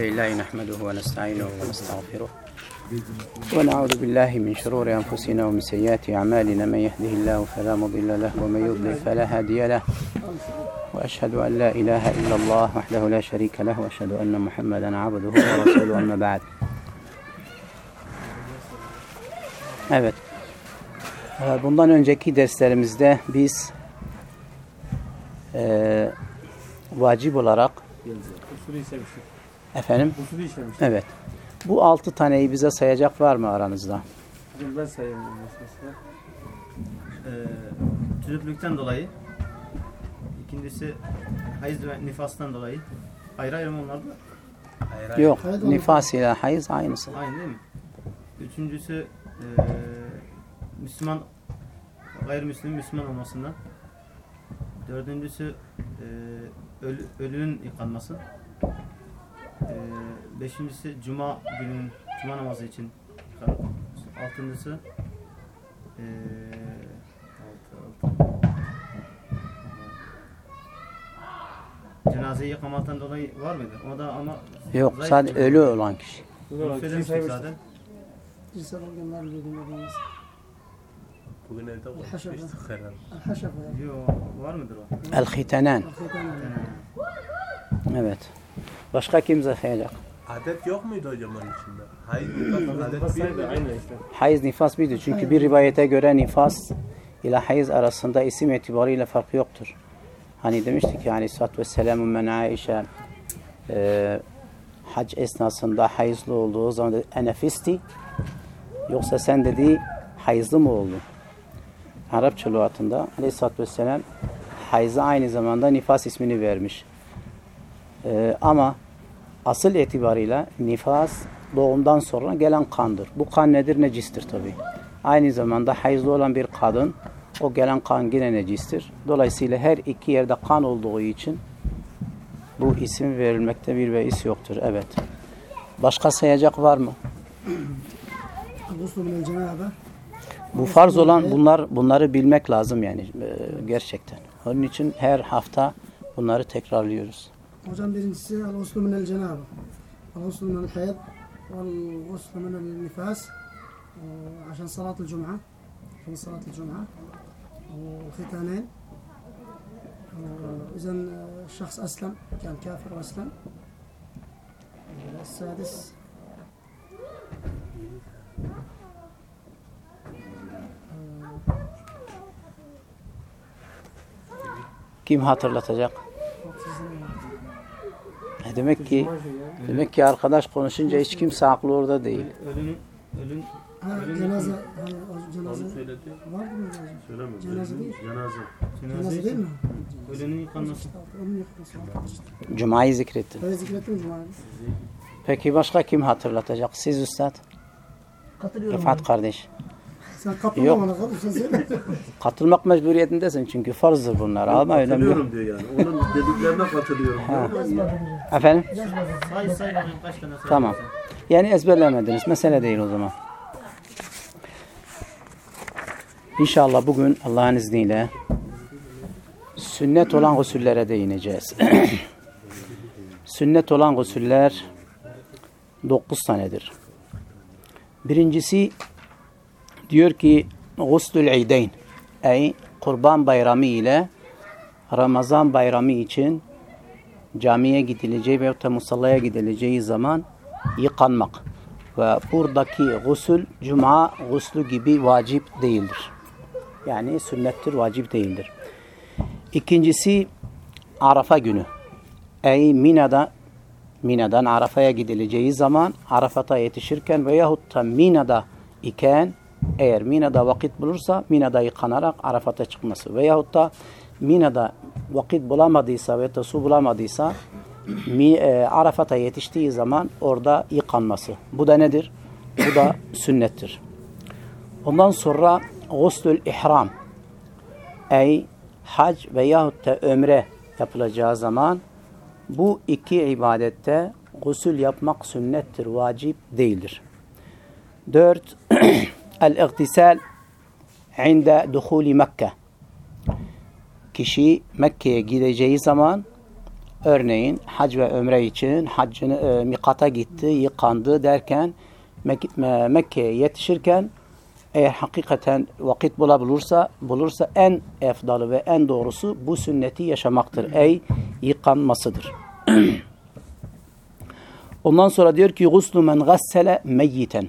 لله نحمده ونستعينه ونستغفره ونعوذ بالله من شرور أنفسنا ومن سيئات أعمالنا من يهده الله فلا مضل له ومن يضلل فلا هادي له وأشهد أن لا إله إلا الله وحده لا شريك له وأشهد أن محمدا عبده ورسوله أما بعد Evet. Bundan önceki derslerimizde biz e, vacip olarak. Efendim Usulü işlemiştik. evet bu altı taneyi bize sayacak var mı aranızda? Hocam ben sayayım. Ee, tüzüklükten dolayı. İkincisi hayız ve nifastan dolayı. Ayrı ayrı mı onlar da? Yok. Nifas ile hayız aynısı. Aynı değil mi? Üçüncüsü ee, Müslüman gayrimüslim Müslüman olmasından. Dördüncüsü ee, ölü, ölünün yıkanması. Ee, beşincisi Cuma günün Cuma namazı için yıkanmak. Altıncısı ee, altı, altı. Cenazeyi yıkamaktan dolayı var mıydı? O da ama Yok zayıf sadece bir- ölü olan kişi. Bunu Bunu kim söylemiştik saymıştı? zaten. cinsel organlar bildiğimiz Bugün evde konuşmuştuk herhalde. الحشفة Yo, var mıdır o? El hitanen. الختان Evet. Başka kimse sayacak? Adet yok muydu hocam onun içinde? Hayır, nifas, adet bir işte. Hayız nifas birdir. Çünkü bir rivayete göre nifas ile hayız arasında isim itibarıyla fark yoktur. Hani demiştik yani Aleyhisselatü Vesselam'ın men Aişe e, hac esnasında hayızlı olduğu zaman dedi, enefisti yoksa sen dedi hayızlı mı oldun? Arapça lügatında Aleyhisselatü Vesselam hayza aynı zamanda nifas ismini vermiş. E, ama asıl itibarıyla nifas doğumdan sonra gelen kandır. Bu kan nedir? Necistir tabi. Aynı zamanda hayızlı olan bir kadın o gelen kan yine necistir. Dolayısıyla her iki yerde kan olduğu için bu isim verilmekte bir veis yoktur. Evet. Başka sayacak var mı? Bu farz olan bunlar bunları bilmek lazım yani e, gerçekten. Onun için her hafta bunları tekrarlıyoruz. Hocam birincisi الغسل من الجنابة الغسل من الحيض والغسل من النفاس عشان صلاة الجمعة عشان صلاة الجمعة والختانين إذا الشخص أسلم كان كافر وأسلم. السادس. Kim hatırlatacak? E demek ki demek ki arkadaş konuşunca hiç kimse aklı orada değil. Ölün Ha, cenaze, ha, cenaze onu söyledi. var mı hocam? Söylemedi. Cenaze değil. Cenaze. cenaze Cenaze değil için mi? ölünün yıkanması. Onun yıkması. Cuma'yı zikrettin. Zikrettim Cuma'yı? Peki başka kim hatırlatacak? Siz üstad. Katılıyorum. Rıfat kardeş. Sen katılma Yok. bana. Sen. Katılmak mecburiyetindesin çünkü farzdır bunlar. Ama önemli. Katılıyorum diyor yani. Onun dediklerine katılıyorum. diyor. Efendim? Say say bakayım kaç tane say. Tamam. Yani ezberlemediniz. Mesele değil o zaman. İnşallah bugün Allah'ın izniyle sünnet olan gusüllere değineceğiz. sünnet olan gusüller dokuz tanedir. Birincisi diyor ki guslül idayn ey kurban bayramı ile Ramazan bayramı için camiye gidileceği veyahut da musallaya gidileceği zaman yıkanmak. Ve buradaki gusül cuma guslü gibi vacip değildir. Yani sünnettir, vacip değildir. İkincisi Arafa günü. Ey Mina'da Mina'dan Arafa'ya gidileceği zaman Arafat'a yetişirken veyahut da Mina'da iken eğer Mina'da vakit bulursa Mina'da yıkanarak Arafat'a çıkması veyahut da Mina'da vakit bulamadıysa veyahut da su bulamadıysa e, Arafat'a yetiştiği zaman orada yıkanması. Bu da nedir? Bu da sünnettir. Ondan sonra guslül ihram ey hac veyahut da ömre yapılacağı zaman bu iki ibadette gusül yapmak sünnettir, vacip değildir. Dört, el-iktisal inde duhuli Mekke. Kişi Mekke'ye gideceği zaman Örneğin hac ve ömre için haccını e, mikata gitti, yıkandı derken Mek- Me- Mekke'ye yetişirken eğer hakikaten vakit bulabilirse bulursa en efdalı ve en doğrusu bu sünneti yaşamaktır. Ey yıkanmasıdır. Ondan sonra diyor ki guslu men gassele meyyiten.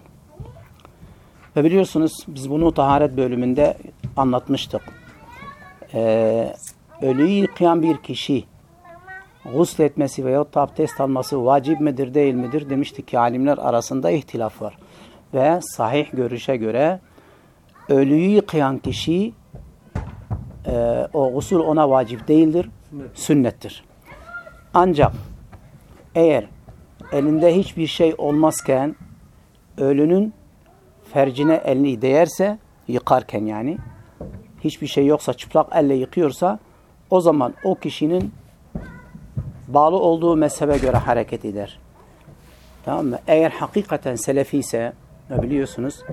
Ve biliyorsunuz biz bunu taharet bölümünde anlatmıştık. Ee, ölüyü yıkayan bir kişi gusl etmesi veyahut da abdest alması vacip midir değil midir demiştik ki alimler arasında ihtilaf var. Ve sahih görüşe göre ölüyü yıkayan kişi e, o gusül ona vacip değildir, sünnettir. Ancak eğer elinde hiçbir şey olmazken ölünün fercine elini değerse yıkarken yani hiçbir şey yoksa çıplak elle yıkıyorsa o zaman o kişinin bağlı olduğu mezhebe göre hareket eder. Tamam mı? Eğer hakikaten selefi ise biliyorsunuz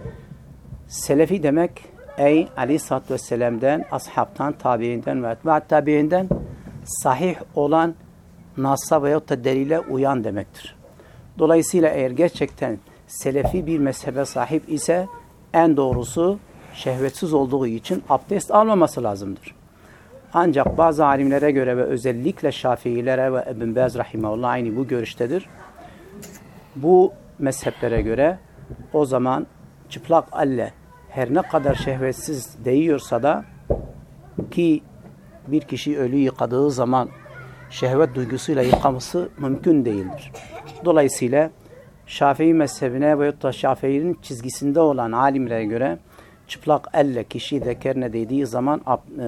selefi demek ey aleyhissalatü vesselam'den, ashabtan, tabiinden ve etbaat tabiinden sahih olan nasa veyahut da delile uyan demektir. Dolayısıyla eğer gerçekten selefi bir mezhebe sahip ise en doğrusu şehvetsiz olduğu için abdest almaması lazımdır. Ancak bazı alimlere göre ve özellikle Şafiilere ve Ebn Baz Rahimahullah aynı bu görüştedir. Bu mezheplere göre o zaman çıplak elle her ne kadar şehvetsiz değiyorsa da ki bir kişi ölü yıkadığı zaman şehvet duygusuyla yıkaması mümkün değildir. Dolayısıyla Şafii mezhebine veyahut da Şafii'nin çizgisinde olan alimlere göre çıplak elle kişi zekerine değdiği zaman e,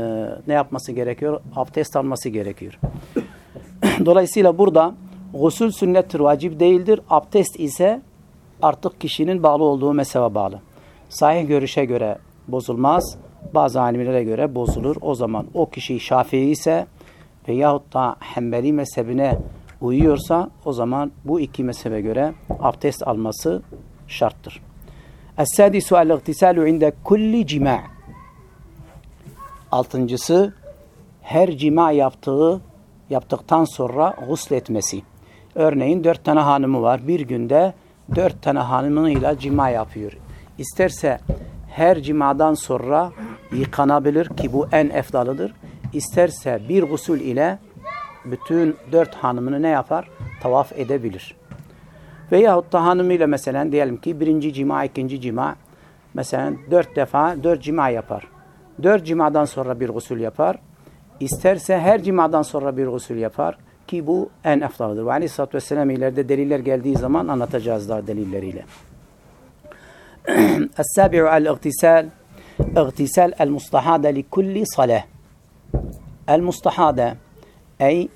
ne yapması gerekiyor? Abdest alması gerekiyor. Dolayısıyla burada gusül sünnettir, vacip değildir. Abdest ise artık kişinin bağlı olduğu mezhebe bağlı. Sahih görüşe göre bozulmaz. Bazı alimlere göre bozulur. O zaman o kişi Şafii ise veyahut da Hanbeli mezhebine uyuyorsa o zaman bu iki mezhebe göre abdest alması şarttır. Es-sadisu el-igtisalu inde kulli cima. Altıncısı her cima yaptığı yaptıktan sonra gusletmesi. Örneğin dört tane hanımı var. Bir günde dört tane hanımıyla cima yapıyor. İsterse her cimadan sonra yıkanabilir ki bu en efdalıdır. İsterse bir gusül ile bütün dört hanımını ne yapar? Tavaf edebilir. Veyahut da hanımıyla mesela diyelim ki birinci cima, ikinci cima mesela dört defa dört cima yapar. Dört cimadan sonra bir gusül yapar. İsterse her cimadan sonra bir gusül yapar ki bu en eftalıdır. Ve aleyhissalatü vesselam ileride deliller geldiği zaman anlatacağız daha delilleriyle. Es-sabi'u el-igtisal اغتسال المستحاضة لكل صلاة المستحاضة ey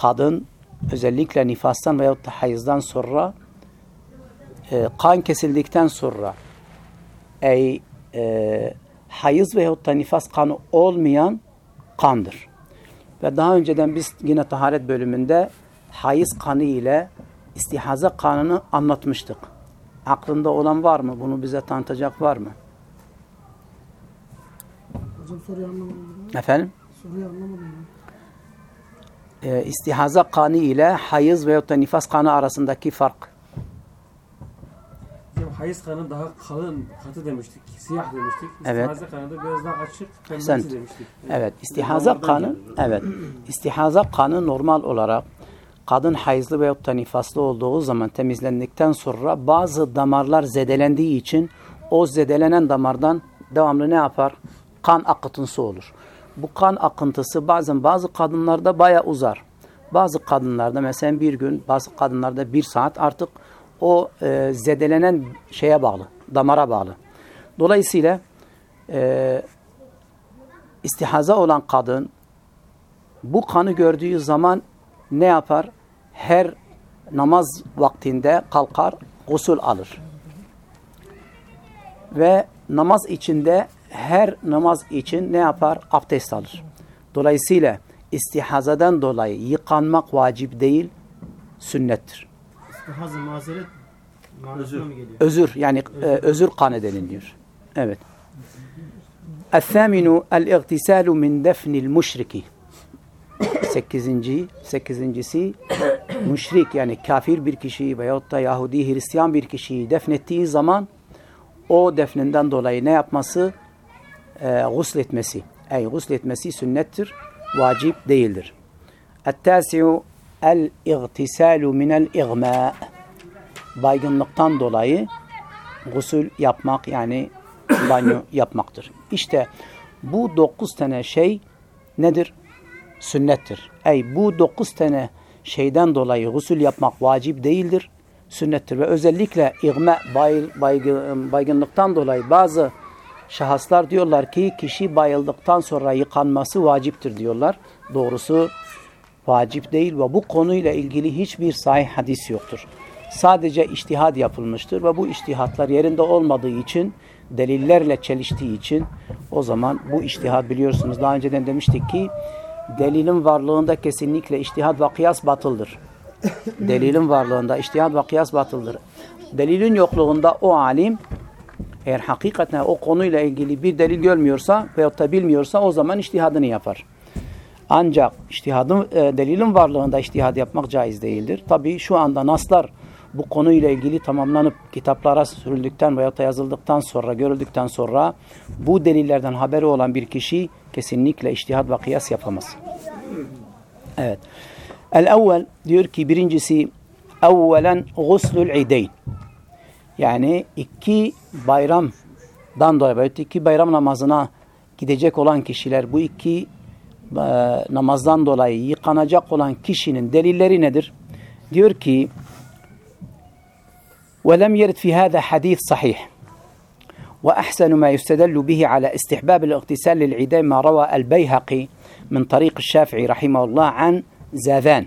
kadın özellikle nifastan veyahut da hayızdan sonra e, kan kesildikten sonra ey e, hayız veyahut da nifas kanı olmayan kandır. Ve daha önceden biz yine taharet bölümünde hayız kanı ile istihaza kanını anlatmıştık. Aklında olan var mı? Bunu bize tanıtacak var mı? Hocam soruyu anlamadım. Efendim? Soruyu anlamadım. E, istihaza kanı ile hayız veyahut da nifas kanı arasındaki fark. Hayız kanı daha kalın, katı demiştik. Siyah demiştik. Evet. İstihaze kanı da biraz daha açık, pembesi demiştik. Evet, istihaza kanı, evet. İstihaza kanı normal olarak kadın hayızlı veyahut da nifaslı olduğu zaman temizlendikten sonra bazı damarlar zedelendiği için o zedelenen damardan devamlı ne yapar? Kan akıntısı olur. Bu kan akıntısı bazen bazı kadınlarda baya uzar. Bazı kadınlarda mesela bir gün, bazı kadınlarda bir saat artık o e, zedelenen şeye bağlı, damara bağlı. Dolayısıyla e, istihaza olan kadın bu kanı gördüğü zaman ne yapar? Her namaz vaktinde kalkar, gusül alır. Ve namaz içinde her namaz için ne yapar? Abdest alır. Dolayısıyla istihazadan dolayı yıkanmak vacip değil, sünnettir. İstihazı mazeret manasına mı geliyor? Özür yani e, özür kanı deniliyor. Evet. الثامن الاغتسال من دفن المشرك sekizinci, sekizincisi müşrik yani kafir bir kişiyi veyahut da Yahudi Hristiyan bir kişiyi defnettiği zaman o defninden dolayı ne yapması? e, gusletmesi, ey gusletmesi sünnettir, vacip değildir. Ettesi'u el-igtisalu minel-igmâ Baygınlıktan dolayı gusül yapmak yani banyo yapmaktır. İşte bu dokuz tane şey nedir? Sünnettir. Ey bu dokuz tane şeyden dolayı gusül yapmak vacip değildir. Sünnettir ve özellikle igme bay, baygın, baygınlıktan dolayı bazı şahıslar diyorlar ki kişi bayıldıktan sonra yıkanması vaciptir diyorlar. Doğrusu vacip değil ve bu konuyla ilgili hiçbir sahih hadis yoktur. Sadece iştihad yapılmıştır ve bu iştihatlar yerinde olmadığı için delillerle çeliştiği için o zaman bu iştihad biliyorsunuz daha önceden demiştik ki delilin varlığında kesinlikle iştihad ve kıyas batıldır. Delilin varlığında iştihad ve kıyas batıldır. Delilin yokluğunda o alim eğer hakikaten o konuyla ilgili bir delil görmüyorsa veyahut da bilmiyorsa o zaman iştihadını yapar. Ancak iştihadın, e, delilin varlığında iştihad yapmak caiz değildir. Tabii şu anda naslar bu konuyla ilgili tamamlanıp kitaplara sürüldükten veya da yazıldıktan sonra, görüldükten sonra bu delillerden haberi olan bir kişi kesinlikle iştihad ve kıyas yapamaz. Evet. El-evvel diyor ki birincisi evvelen guslul ideyn. Yani iki bayramdan dolayı, iki bayram namazına gidecek olan kişiler bu iki e, namazdan dolayı yıkanacak olan kişinin delilleri nedir? Diyor ki ولم يرد في هذا حديث صحيح وأحسن ما يستدل به على استحباب الاغتسال للعيدين ما روى البيهقي من طريق الشافعي رحمه الله عن زاذان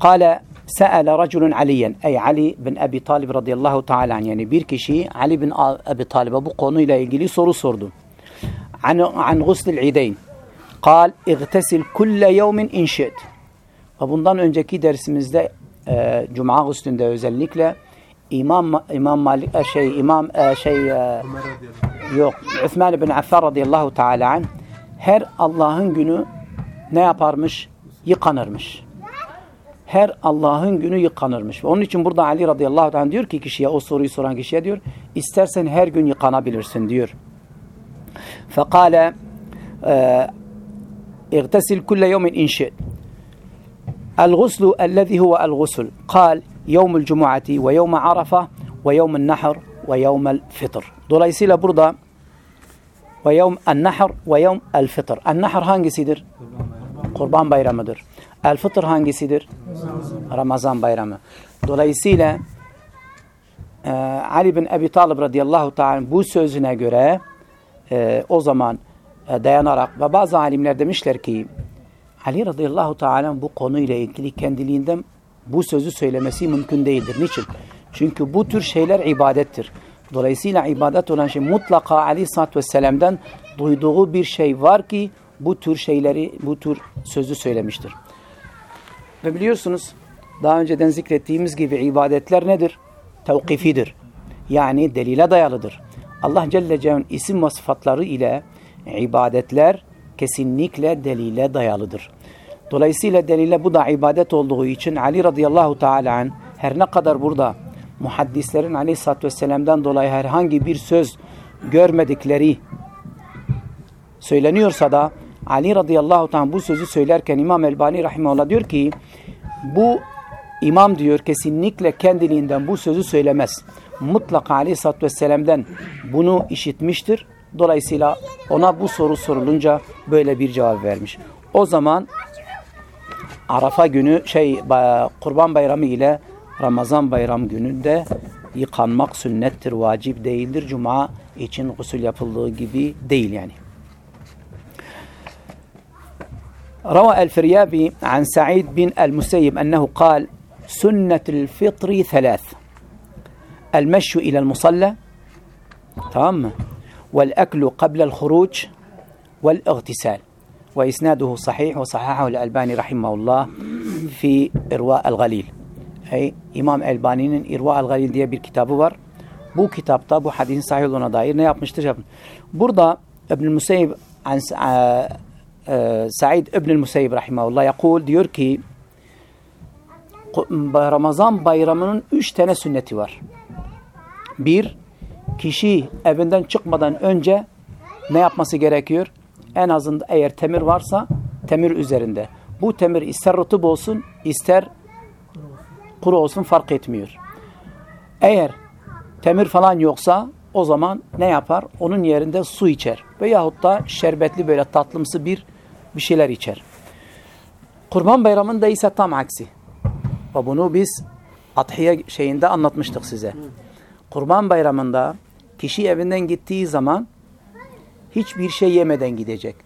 قال Se'ele raculun Aliyen. Ey Ali bin Ebi Talib radıyallahu teala yani bir kişi Ali bin Ebi Talib'e bu konuyla ilgili soru sordu. An, an guslil ideyn. Kal igtesil kulle yevmin inşit. Bundan önceki dersimizde e, Cuma guslünde özellikle İmam İmam Malik e, şey İmam e, şey e, yok Osman bin Affan radıyallahu teala an her Allah'ın günü ne yaparmış? Yıkanırmış Her Allah'ın günü yıkanırmış. Onun için burada Ali radıyallahu anh diyor ki kişiye o soruyu soran kişiye diyor istersen her gün yıkanabilirsin diyor. Fekale اغتسل كل يوم إن شئت الغسل الذي هو الغسل قال يوم الجمعة ويوم عرفة ويوم النحر ويوم الفطر Dolayısıyla burada ve yevm el-nahr ve yevm el-fitr. El-nahr hangisidir? Kurban bayramıdır. El-fitr hangisidir? Ramazan bayramı. Dolayısıyla e, Ali bin Ebi Talib radıyallahu ta'ala bu sözüne göre e, o zaman e, dayanarak ve bazı alimler demişler ki Ali radıyallahu ta'ala bu konuyla ilgili kendiliğinden bu sözü söylemesi mümkün değildir. Niçin? Çünkü bu tür şeyler ibadettir. Dolayısıyla ibadet olan şey mutlaka aleyhissalatü vesselam'dan duyduğu bir şey var ki bu tür şeyleri, bu tür sözü söylemiştir. Ve biliyorsunuz daha önceden zikrettiğimiz gibi ibadetler nedir? Tevkifidir. Yani delile dayalıdır. Allah Celle Celle'nin isim ve sıfatları ile ibadetler kesinlikle delile dayalıdır. Dolayısıyla delile bu da ibadet olduğu için Ali radıyallahu teala her ne kadar burada muhaddislerin aleyhissalatü vesselam'dan dolayı herhangi bir söz görmedikleri söyleniyorsa da Ali radıyallahu teala bu sözü söylerken İmam Elbani rahimahullah diyor ki bu imam diyor kesinlikle kendiliğinden bu sözü söylemez. Mutlaka aleyhissalatü vesselam'dan bunu işitmiştir. Dolayısıyla ona bu soru sorulunca böyle bir cevap vermiş. O zaman Arafa günü şey Kurban Bayramı ile Ramazan Bayram gününde yıkanmak sünnettir, vacip değildir. Cuma için gusül yapıldığı gibi değil yani. روى الفريابي عن سعيد بن المسيب أنه قال سنة الفطر ثلاث المشي إلى المصلى تمام والأكل قبل الخروج والاغتسال وإسناده صحيح وصححه الألباني رحمه الله في إرواء الغليل Ey İmam Elbani'nin İrva el-Galil diye bir kitabı var. Bu kitapta bu hadisin sahih olduğuna dair. Burada İbn-i Musayyib e, Said İbnül Musayyib rahimahullah yakul diyor ki Ramazan bayramının üç tane sünneti var. Bir, kişi evinden çıkmadan önce ne yapması gerekiyor? En azından eğer temir varsa temir üzerinde. Bu temir ister rutub olsun ister kuru olsun fark etmiyor. Eğer temir falan yoksa o zaman ne yapar? Onun yerinde su içer. Veyahut da şerbetli böyle tatlımsı bir bir şeyler içer. Kurban bayramında ise tam aksi. Ve bunu biz Adhiye şeyinde anlatmıştık size. Kurban bayramında kişi evinden gittiği zaman hiçbir şey yemeden gidecek.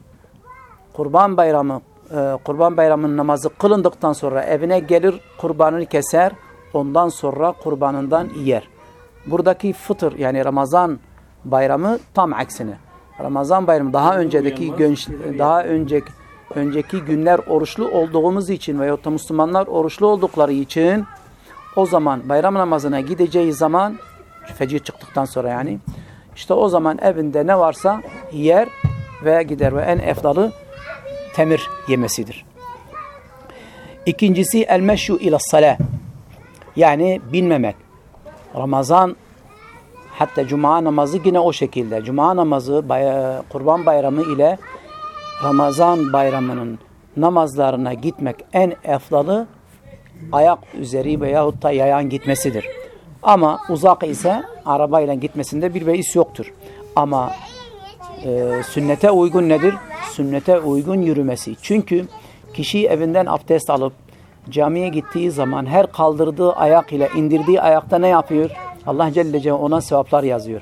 Kurban bayramı e, kurban bayramının namazı kılındıktan sonra evine gelir kurbanını keser ondan sonra kurbanından yer. Buradaki fıtır yani Ramazan bayramı tam aksine. Ramazan bayramı daha öncedeki genç, daha önceki önceki günler oruçlu olduğumuz için veyahut da Müslümanlar oruçlu oldukları için o zaman bayram namazına gideceği zaman fecir çıktıktan sonra yani işte o zaman evinde ne varsa yer ve gider ve en efdalı temir yemesidir. İkincisi el meşyu ila salah. Yani bilmemek. Ramazan hatta cuma namazı yine o şekilde. Cuma namazı bay kurban bayramı ile Ramazan bayramının namazlarına gitmek en efdalı ayak üzeri veyahut da yayan gitmesidir. Ama uzak ise arabayla gitmesinde bir beis yoktur. Ama e, sünnete uygun nedir? Sünnete uygun yürümesi. Çünkü kişi evinden abdest alıp camiye gittiği zaman her kaldırdığı ayak ile indirdiği ayakta ne yapıyor? Allah Celle Celle ona sevaplar yazıyor.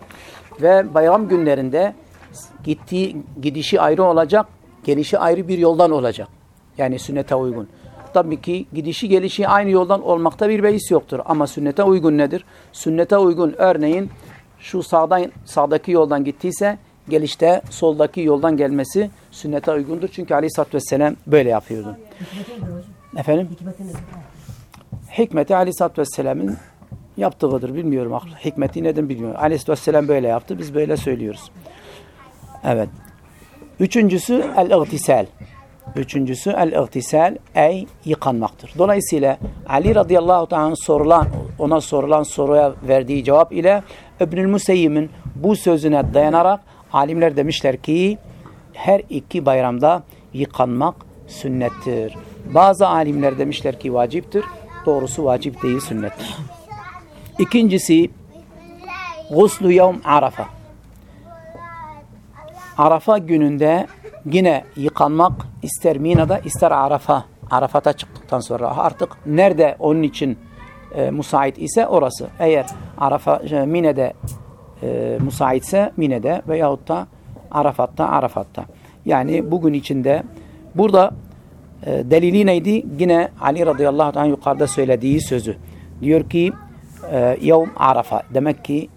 Ve bayram günlerinde gittiği gidişi ayrı olacak, gelişi ayrı bir yoldan olacak. Yani sünnete uygun. Tabii ki gidişi gelişi aynı yoldan olmakta bir beis yoktur. Ama sünnete uygun nedir? Sünnete uygun örneğin şu sağdan sağdaki yoldan gittiyse gelişte soldaki yoldan gelmesi sünnete uygundur. Çünkü Aleyhisselatü Vesselam böyle yapıyordu. Efendim? Hikmeti Aleyhisselatü Vesselam'ın yaptığıdır. Bilmiyorum. Hikmeti neden bilmiyorum. Aleyhisselatü Vesselam böyle yaptı. Biz böyle söylüyoruz. Evet. Üçüncüsü el-ıgtisal. Üçüncüsü el-ıgtisal ey yıkanmaktır. Dolayısıyla Ali radıyallahu ta'ala sorulan ona sorulan soruya verdiği cevap ile İbnül Museyyim'in bu sözüne dayanarak alimler demişler ki her iki bayramda yıkanmak sünnettir. Bazı alimler demişler ki vaciptir. Doğrusu vacip değil sünnettir. İkincisi guslu yevm arafa. Arafa gününde yine yıkanmak ister Mina'da ister Arafa. Arafat'a çıktıktan sonra artık nerede onun için e, müsait ise orası. Eğer Arafa, e, Mine'de e, müsaitse Mine'de veyahut da Arafat'ta Arafat'ta. Yani bugün içinde burada delili neydi? Yine Ali radıyallahu anh yukarıda söylediği sözü. Diyor ki e, yevm Arafa. Demek ki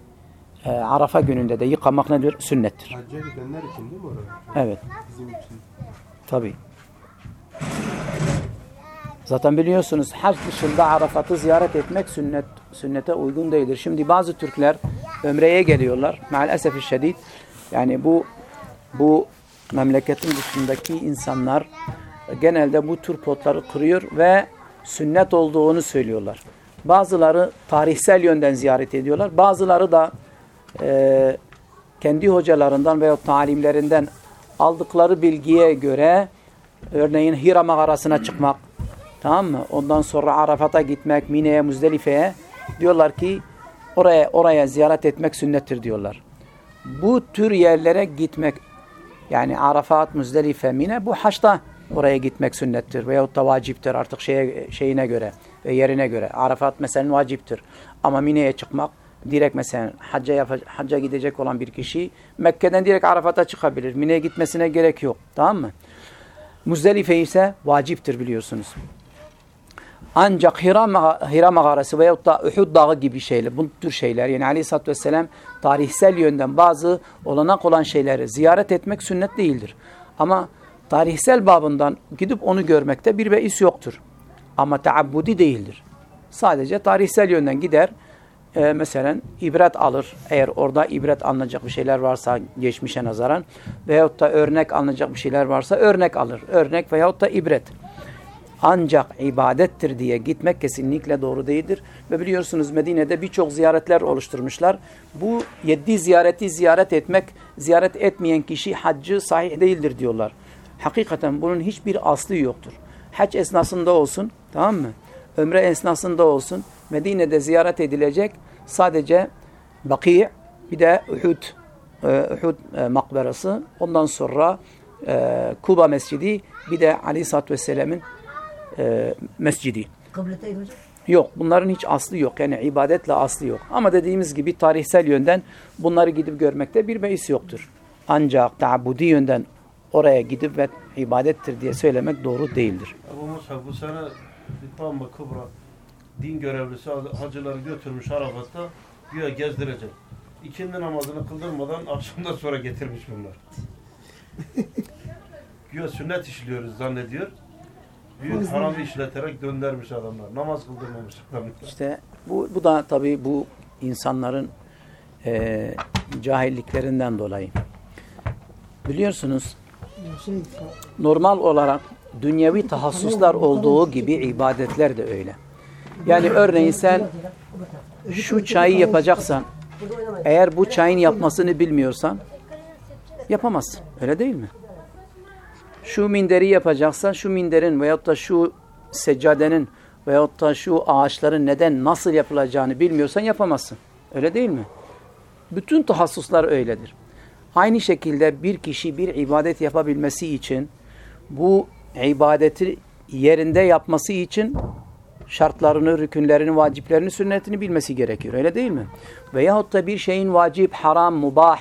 e, Arafa gününde de yıkamak nedir? Sünnettir. Hacca gidenler için değil mi orada? Evet. Bizim için. Tabi. Zaten biliyorsunuz hac dışında Arafat'ı ziyaret etmek sünnet sünnete uygun değildir. Şimdi bazı Türkler ömreye geliyorlar. Maalesef şiddet. Yani bu bu memleketin dışındaki insanlar genelde bu tür potları kırıyor ve sünnet olduğunu söylüyorlar. Bazıları tarihsel yönden ziyaret ediyorlar. Bazıları da e, kendi hocalarından veya talimlerinden aldıkları bilgiye göre örneğin Hira mağarasına çıkmak tamam mı? Ondan sonra Arafat'a gitmek, Mine'ye, Muzdelife'ye diyorlar ki oraya oraya ziyaret etmek sünnettir diyorlar. Bu tür yerlere gitmek yani Arafat, Muzdelife, Mine bu haçta oraya gitmek sünnettir veyahut da vaciptir artık şeye, şeyine göre ve yerine göre. Arafat mesela vaciptir ama Mine'ye çıkmak direkt mesela hacca, hacca gidecek olan bir kişi Mekke'den direkt Arafat'a çıkabilir. Mine'ye gitmesine gerek yok. Tamam mı? Muzdelife ise vaciptir biliyorsunuz. Ancak Hira, Hira mağarası veyahut da Uhud dağı gibi şeyler, bu tür şeyler yani aleyhissalatü vesselam tarihsel yönden bazı olanak olan şeyleri ziyaret etmek sünnet değildir. Ama tarihsel babından gidip onu görmekte bir beis yoktur. Ama taabbudi değildir. Sadece tarihsel yönden gider, e, mesela ibret alır. Eğer orada ibret alınacak bir şeyler varsa geçmişe nazaran veyahut da örnek alınacak bir şeyler varsa örnek alır. Örnek veyahut da ibret. Ancak ibadettir diye gitmek kesinlikle doğru değildir. Ve biliyorsunuz Medine'de birçok ziyaretler oluşturmuşlar. Bu yedi ziyareti ziyaret etmek, ziyaret etmeyen kişi haccı sahih değildir diyorlar. Hakikaten bunun hiçbir aslı yoktur. Hac esnasında olsun, tamam mı? Ömre esnasında olsun, Medine'de ziyaret edilecek sadece Baki' bir de Uhud, e, Uhud e, makberası, ondan sonra e, Kuba Mescidi, bir de Ali Satt ve Selam'ın mescidi. Yok bunların hiç aslı yok. Yani ibadetle aslı yok. Ama dediğimiz gibi tarihsel yönden bunları gidip görmekte bir beis yoktur. Ancak tabudi yönden oraya gidip ve ibadettir diye söylemek doğru değildir. Ebu Musa bu sene İkbal Kubra din görevlisi hacıları götürmüş Arafat'ta güya gezdirecek. İkindi namazını kıldırmadan akşamdan sonra getirmiş bunlar. güya sünnet işliyoruz zannediyor. Büyük haramı işleterek döndürmüş adamlar. Namaz kıldırmamış adamlar. İşte bu, bu da tabii bu insanların e, cahilliklerinden dolayı. Biliyorsunuz normal olarak dünyevi tahassuslar olduğu gibi ibadetler de öyle. Yani örneğin sen şu çayı yapacaksan eğer bu çayın yapmasını bilmiyorsan yapamazsın. Öyle değil mi? Şu minderi yapacaksan şu minderin veyahut da şu seccadenin veyahut da şu ağaçların neden nasıl yapılacağını bilmiyorsan yapamazsın. Öyle değil mi? Bütün tahassuslar öyledir. Aynı şekilde bir kişi bir ibadet yapabilmesi için bu ibadeti yerinde yapması için şartlarını, rükünlerini, vaciplerini, sünnetini bilmesi gerekiyor. Öyle değil mi? Veyahut da bir şeyin vacip, haram, mubah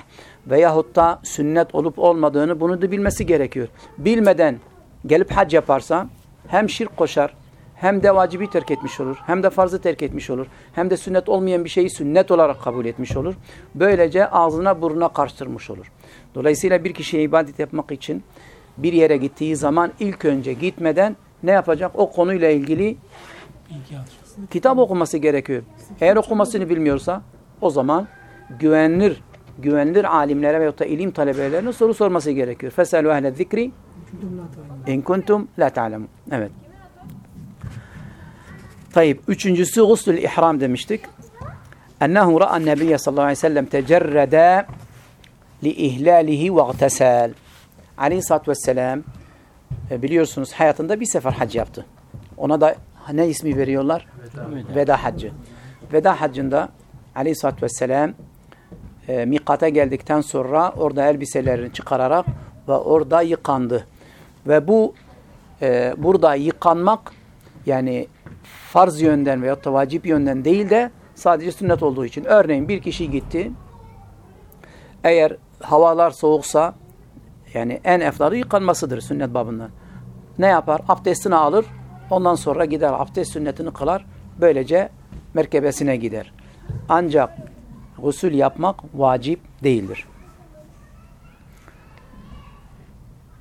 veyahut da sünnet olup olmadığını bunu da bilmesi gerekiyor. Bilmeden gelip hac yaparsa hem şirk koşar, hem de vacibi terk etmiş olur, hem de farzı terk etmiş olur, hem de sünnet olmayan bir şeyi sünnet olarak kabul etmiş olur. Böylece ağzına burnuna karıştırmış olur. Dolayısıyla bir kişiye ibadet yapmak için bir yere gittiği zaman ilk önce gitmeden ne yapacak? O konuyla ilgili kitap okuması gerekiyor. Eğer okumasını bilmiyorsa o zaman güvenilir güvenilir alimlere veyahut da ilim talebelerine soru sorması gerekiyor. Feselu ehle zikri in kuntum la ta'lemun. Evet. Tayyip. Üçüncüsü guslül ihram demiştik. Ennehu ra'an nebiyye sallallahu aleyhi ve sellem tecerrede li ihlalihi ve gtesel. Aleyhisselatü vesselam e, biliyorsunuz hayatında bir sefer hac yaptı. Ona da ne ismi veriyorlar? Veda haccı. Veda haccında Aleyhisselatü vesselam e, mikata geldikten sonra orada elbiselerini çıkararak ve orada yıkandı. Ve bu e, burada yıkanmak yani farz yönden veyahut da vacip yönden değil de sadece sünnet olduğu için. Örneğin bir kişi gitti. Eğer havalar soğuksa yani en efları yıkanmasıdır sünnet babından. Ne yapar? Abdestini alır. Ondan sonra gider abdest sünnetini kılar. Böylece merkebesine gider. Ancak gusül yapmak vacip değildir.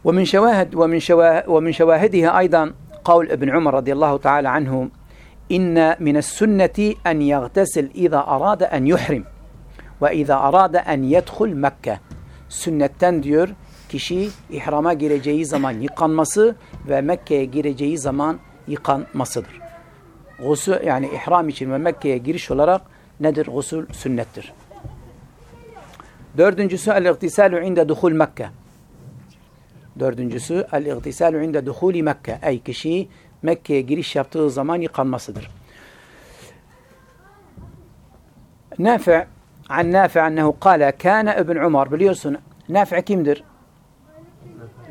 ومن شواهد ومن شواهد ومن شواهدها أيضا قول ابن عمر رضي الله تعالى عنه inne mines sünneti en yagtesil iza arada en yuhrim ve iza arada en yedhul Mekke. Sünnetten diyor kişi ihrama gireceği zaman yıkanması ve Mekke'ye gireceği zaman yıkanmasıdır. Gusül yani ihram için ve Mekke'ye giriş olarak nedir? Gusül sünnettir. Dördüncüsü el-igtisalu inde duhul Mekke. Dördüncüsü el-igtisalu inde duhuli Mekke. Ey kişi Mekke'ye giriş yaptığı zaman yıkanmasıdır. Nafi' an Nafi' annehu kâle kâne İbn Umar. Biliyorsun Nafi' kimdir?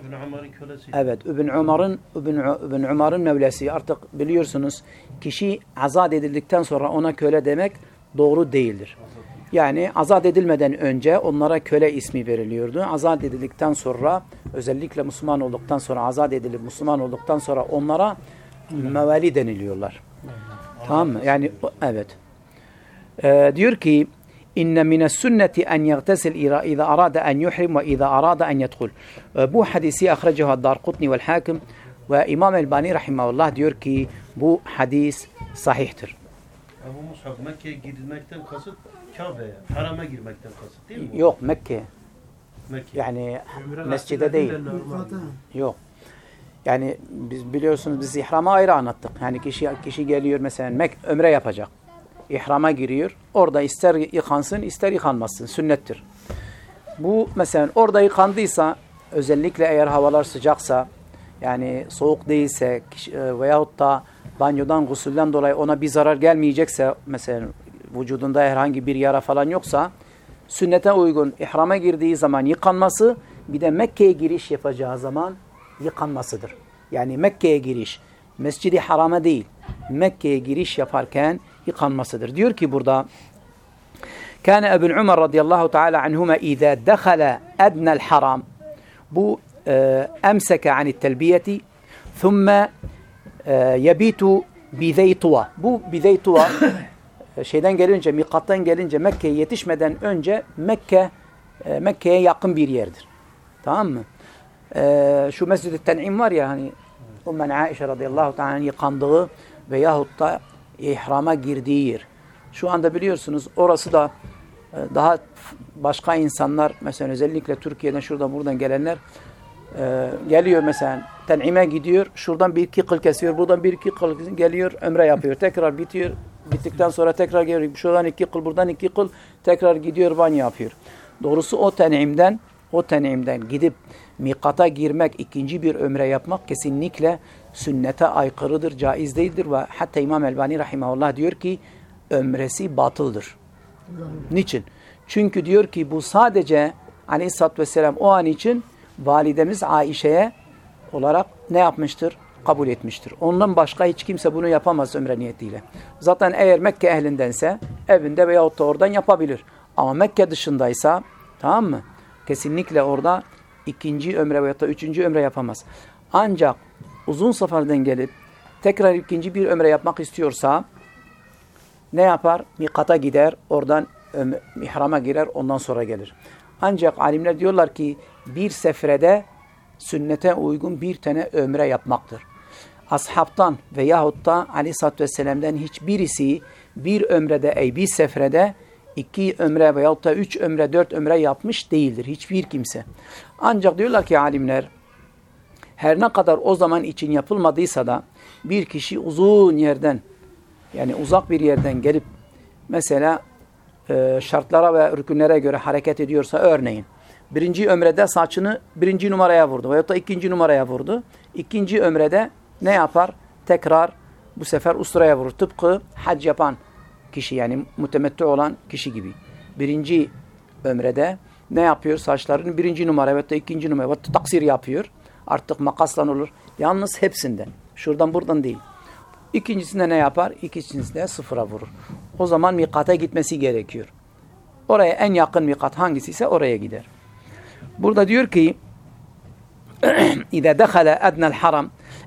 İbn Ömer'in kölesi. Evet, İbn Umar'ın İbn, İbn Umar'ın mevlesi. Artık biliyorsunuz kişi azat edildikten sonra ona köle demek doğru değildir. Yani azat edilmeden önce onlara köle ismi veriliyordu. Azat edildikten sonra özellikle Müslüman olduktan sonra azat edilip Müslüman olduktan sonra onlara mevali deniliyorlar. Tamam mı? Yani evet. Ee, diyor ki inne mine sünneti en yagtesil ira iza arada en yuhrim ve iza arada en yedhul. Ee, bu hadisi ahrecehu Darqutni vel Hakim ve İmam Elbani rahimahullah diyor ki bu hadis sahihtir. Ebu Musab Mekke'ye girmekten kasıt Kabe'ye, harama girmekten kasıt değil mi? Yok Mekke. Mekke. Yani Ömre mescide değil. Yok. Yani biz biliyorsunuz biz ihrama ayrı anlattık. Yani kişi kişi geliyor mesela Mek ömre yapacak. İhrama giriyor. Orada ister yıkansın ister yıkanmasın. Sünnettir. Bu mesela orada yıkandıysa özellikle eğer havalar sıcaksa yani soğuk değilse e, veyahut da banyodan gusülden dolayı ona bir zarar gelmeyecekse mesela vücudunda herhangi bir yara falan yoksa sünnete uygun ihrama girdiği zaman yıkanması bir de Mekke'ye giriş yapacağı zaman yıkanmasıdır. Yani Mekke'ye giriş, Mescid-i Haram'a değil, Mekke'ye giriş yaparken yıkanmasıdır. Diyor ki burada Kâne Ebul Umar radıyallahu teala anhuma izâ dehale ednel haram. Bu e, emseke anit telbiyeti thumme e, yebitu bizeytuva. Bu bizeytuva e, şeyden gelince, mikattan gelince Mekke'ye yetişmeden önce Mekke e, Mekke'ye yakın bir yerdir. Tamam mı? E, şu Mescid-i Ten'im var ya hani Ummen Aişe radıyallahu ta'ala yıkandığı veyahut da ihrama girdiği yer. Şu anda biliyorsunuz orası da e, daha başka insanlar mesela özellikle Türkiye'den şuradan buradan gelenler e, geliyor mesela ten'ime gidiyor. Şuradan bir iki kıl kesiyor. Buradan bir iki kıl geliyor. Ömre yapıyor. Tekrar bitiyor. Bittikten sonra tekrar geliyor. Şuradan iki kıl buradan iki kıl tekrar gidiyor banyo yapıyor. Doğrusu o ten'imden o ten'imden gidip mikata girmek, ikinci bir ömre yapmak kesinlikle sünnete aykırıdır, caiz değildir ve hatta İmam Elbani rahimahullah diyor ki ömresi batıldır. Niçin? Çünkü diyor ki bu sadece aleyhissalatü vesselam o an için validemiz Aişe'ye olarak ne yapmıştır? Kabul etmiştir. Ondan başka hiç kimse bunu yapamaz ömre niyetiyle. Zaten eğer Mekke ehlindense evinde veyahut da oradan yapabilir. Ama Mekke dışındaysa tamam mı? Kesinlikle orada ikinci ömre veyahut da üçüncü ömre yapamaz. Ancak uzun seferden gelip tekrar ikinci bir ömre yapmak istiyorsa ne yapar? Mikata gider, oradan öm- ihrama girer, ondan sonra gelir. Ancak alimler diyorlar ki bir sefrede sünnete uygun bir tane ömre yapmaktır. Ashabtan veyahut da aleyhissalatü vesselam'dan hiçbirisi bir ömrede, ey bir sefrede iki ömre veyahut da üç ömre, dört ömre yapmış değildir. Hiçbir kimse. Ancak diyorlar ki alimler, her ne kadar o zaman için yapılmadıysa da bir kişi uzun yerden yani uzak bir yerden gelip mesela e, şartlara ve rükünlere göre hareket ediyorsa örneğin birinci ömrede saçını birinci numaraya vurdu veyahut da ikinci numaraya vurdu. İkinci ömrede ne yapar? Tekrar bu sefer usturaya vurur. Tıpkı hac yapan kişi yani mütemettü olan kişi gibi. Birinci ömrede ne yapıyor? Saçlarını birinci numara veyahut da ikinci numara veyahut da taksir yapıyor. Artık makasla olur. Yalnız hepsinden. Şuradan buradan değil. İkincisinde ne yapar? İkincisinde sıfıra vurur. O zaman mikata gitmesi gerekiyor. Oraya en yakın mikat hangisi ise oraya gider. Burada diyor ki اِذَا دَخَلَ اَدْنَ الْحَرَمْ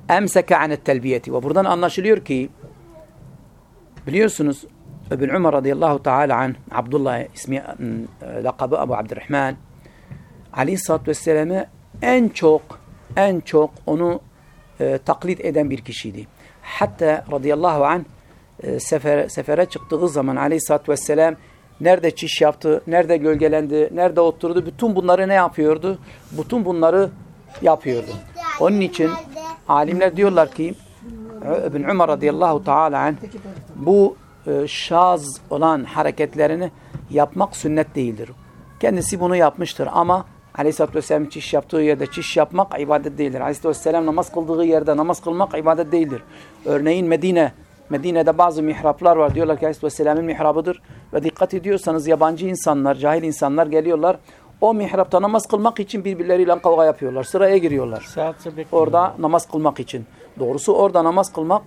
اَمْسَكَ عَنَ التَّلْبِيَةِ Ve buradan anlaşılıyor ki biliyorsunuz İbn Umar radıyallahu teala an Abdullah ismi e, lakabı Ebu Abdurrahman Aleyhisselatü Vesselam'ı en çok en çok onu e, taklit eden bir kişiydi. Hatta radıyallahu an e, sefere, sefere çıktığı zaman Aleyhisselatü Vesselam nerede çiş yaptı, nerede gölgelendi, nerede oturdu bütün bunları ne yapıyordu? Bütün bunları yapıyordu. Onun için alimler diyorlar ki İbn Umar radıyallahu teala an bu e, şaz olan hareketlerini yapmak sünnet değildir. Kendisi bunu yapmıştır ama Aleyhisselatü Vesselam çiş yaptığı yerde çiş yapmak ibadet değildir. Aleyhisselatü Vesselam namaz kıldığı yerde namaz kılmak ibadet değildir. Örneğin Medine, Medine'de bazı mihraplar var. Diyorlar ki Aleyhisselatü Vesselam'ın mihrabıdır. Ve dikkat ediyorsanız yabancı insanlar, cahil insanlar geliyorlar. O mihrapta namaz kılmak için birbirleriyle kavga yapıyorlar. Sıraya giriyorlar. Orada namaz kılmak için. Doğrusu orada namaz kılmak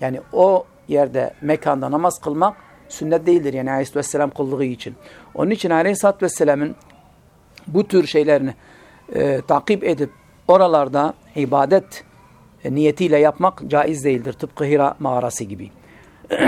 yani o yerde mekanda namaz kılmak sünnet değildir. Yani Aleyhisselatü Vesselam kıldığı için. Onun için Aleyhisselatü Vesselam'ın bu tür şeylerini e, takip edip oralarda ibadet e, niyetiyle yapmak caiz değildir. Tıpkı Hira mağarası gibi.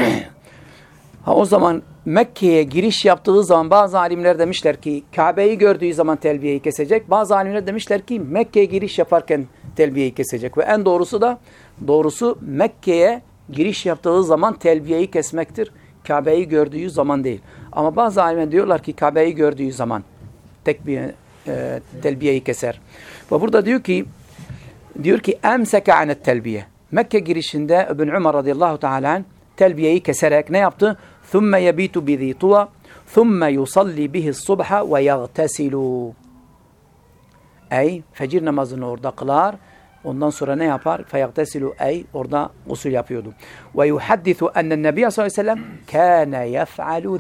ha, o zaman Mekke'ye giriş yaptığı zaman bazı alimler demişler ki Kabe'yi gördüğü zaman telbiyeyi kesecek. Bazı alimler demişler ki Mekke'ye giriş yaparken telbiyeyi kesecek. Ve en doğrusu da doğrusu Mekke'ye giriş yaptığı zaman telbiyeyi kesmektir. Kabe'yi gördüğü zaman değil. Ama bazı alimler diyorlar ki Kabe'yi gördüğü zaman tekbir e, telbiyeyi keser. Ve burada diyor ki diyor ki emseke anet telbiye. Mekke girişinde İbn Umar radıyallahu teala anh, telbiyeyi keserek ne yaptı? ثُمَّ يَبِيتُ بِذِي طُوَى ثُمَّ يُصَلِّي بِهِ الصُّبْحَ وَيَغْتَسِلُوا Ey fecir namazını orada kılar. Ondan sonra ne yapar? Feyaktesilu ey orada usul yapıyordu. Ve yuhaddithu ennen nebiye sallallahu aleyhi ve sellem kâne yef'alu.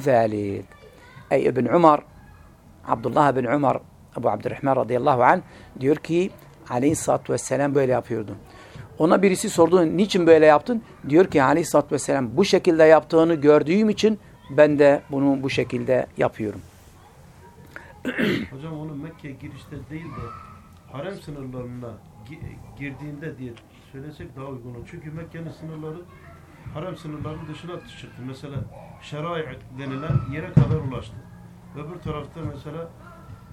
Ey İbn Umar, Abdullah bin Umar, Ebu Abdurrahman radıyallahu anh diyor ki aleyhissalatü vesselam böyle yapıyordu. Ona birisi sordu niçin böyle yaptın? Diyor ki aleyhissalatü vesselam bu şekilde yaptığını gördüğüm için ben de bunu bu şekilde yapıyorum. Hocam onu Mekke girişte değil de harem sınırlarına gi- girdiğinde diye söylesek daha uygun olur. Çünkü Mekke'nin sınırları harem sınırlarının dışına çıktı. Mesela Şerai denilen yere kadar ulaştı. Öbür tarafta mesela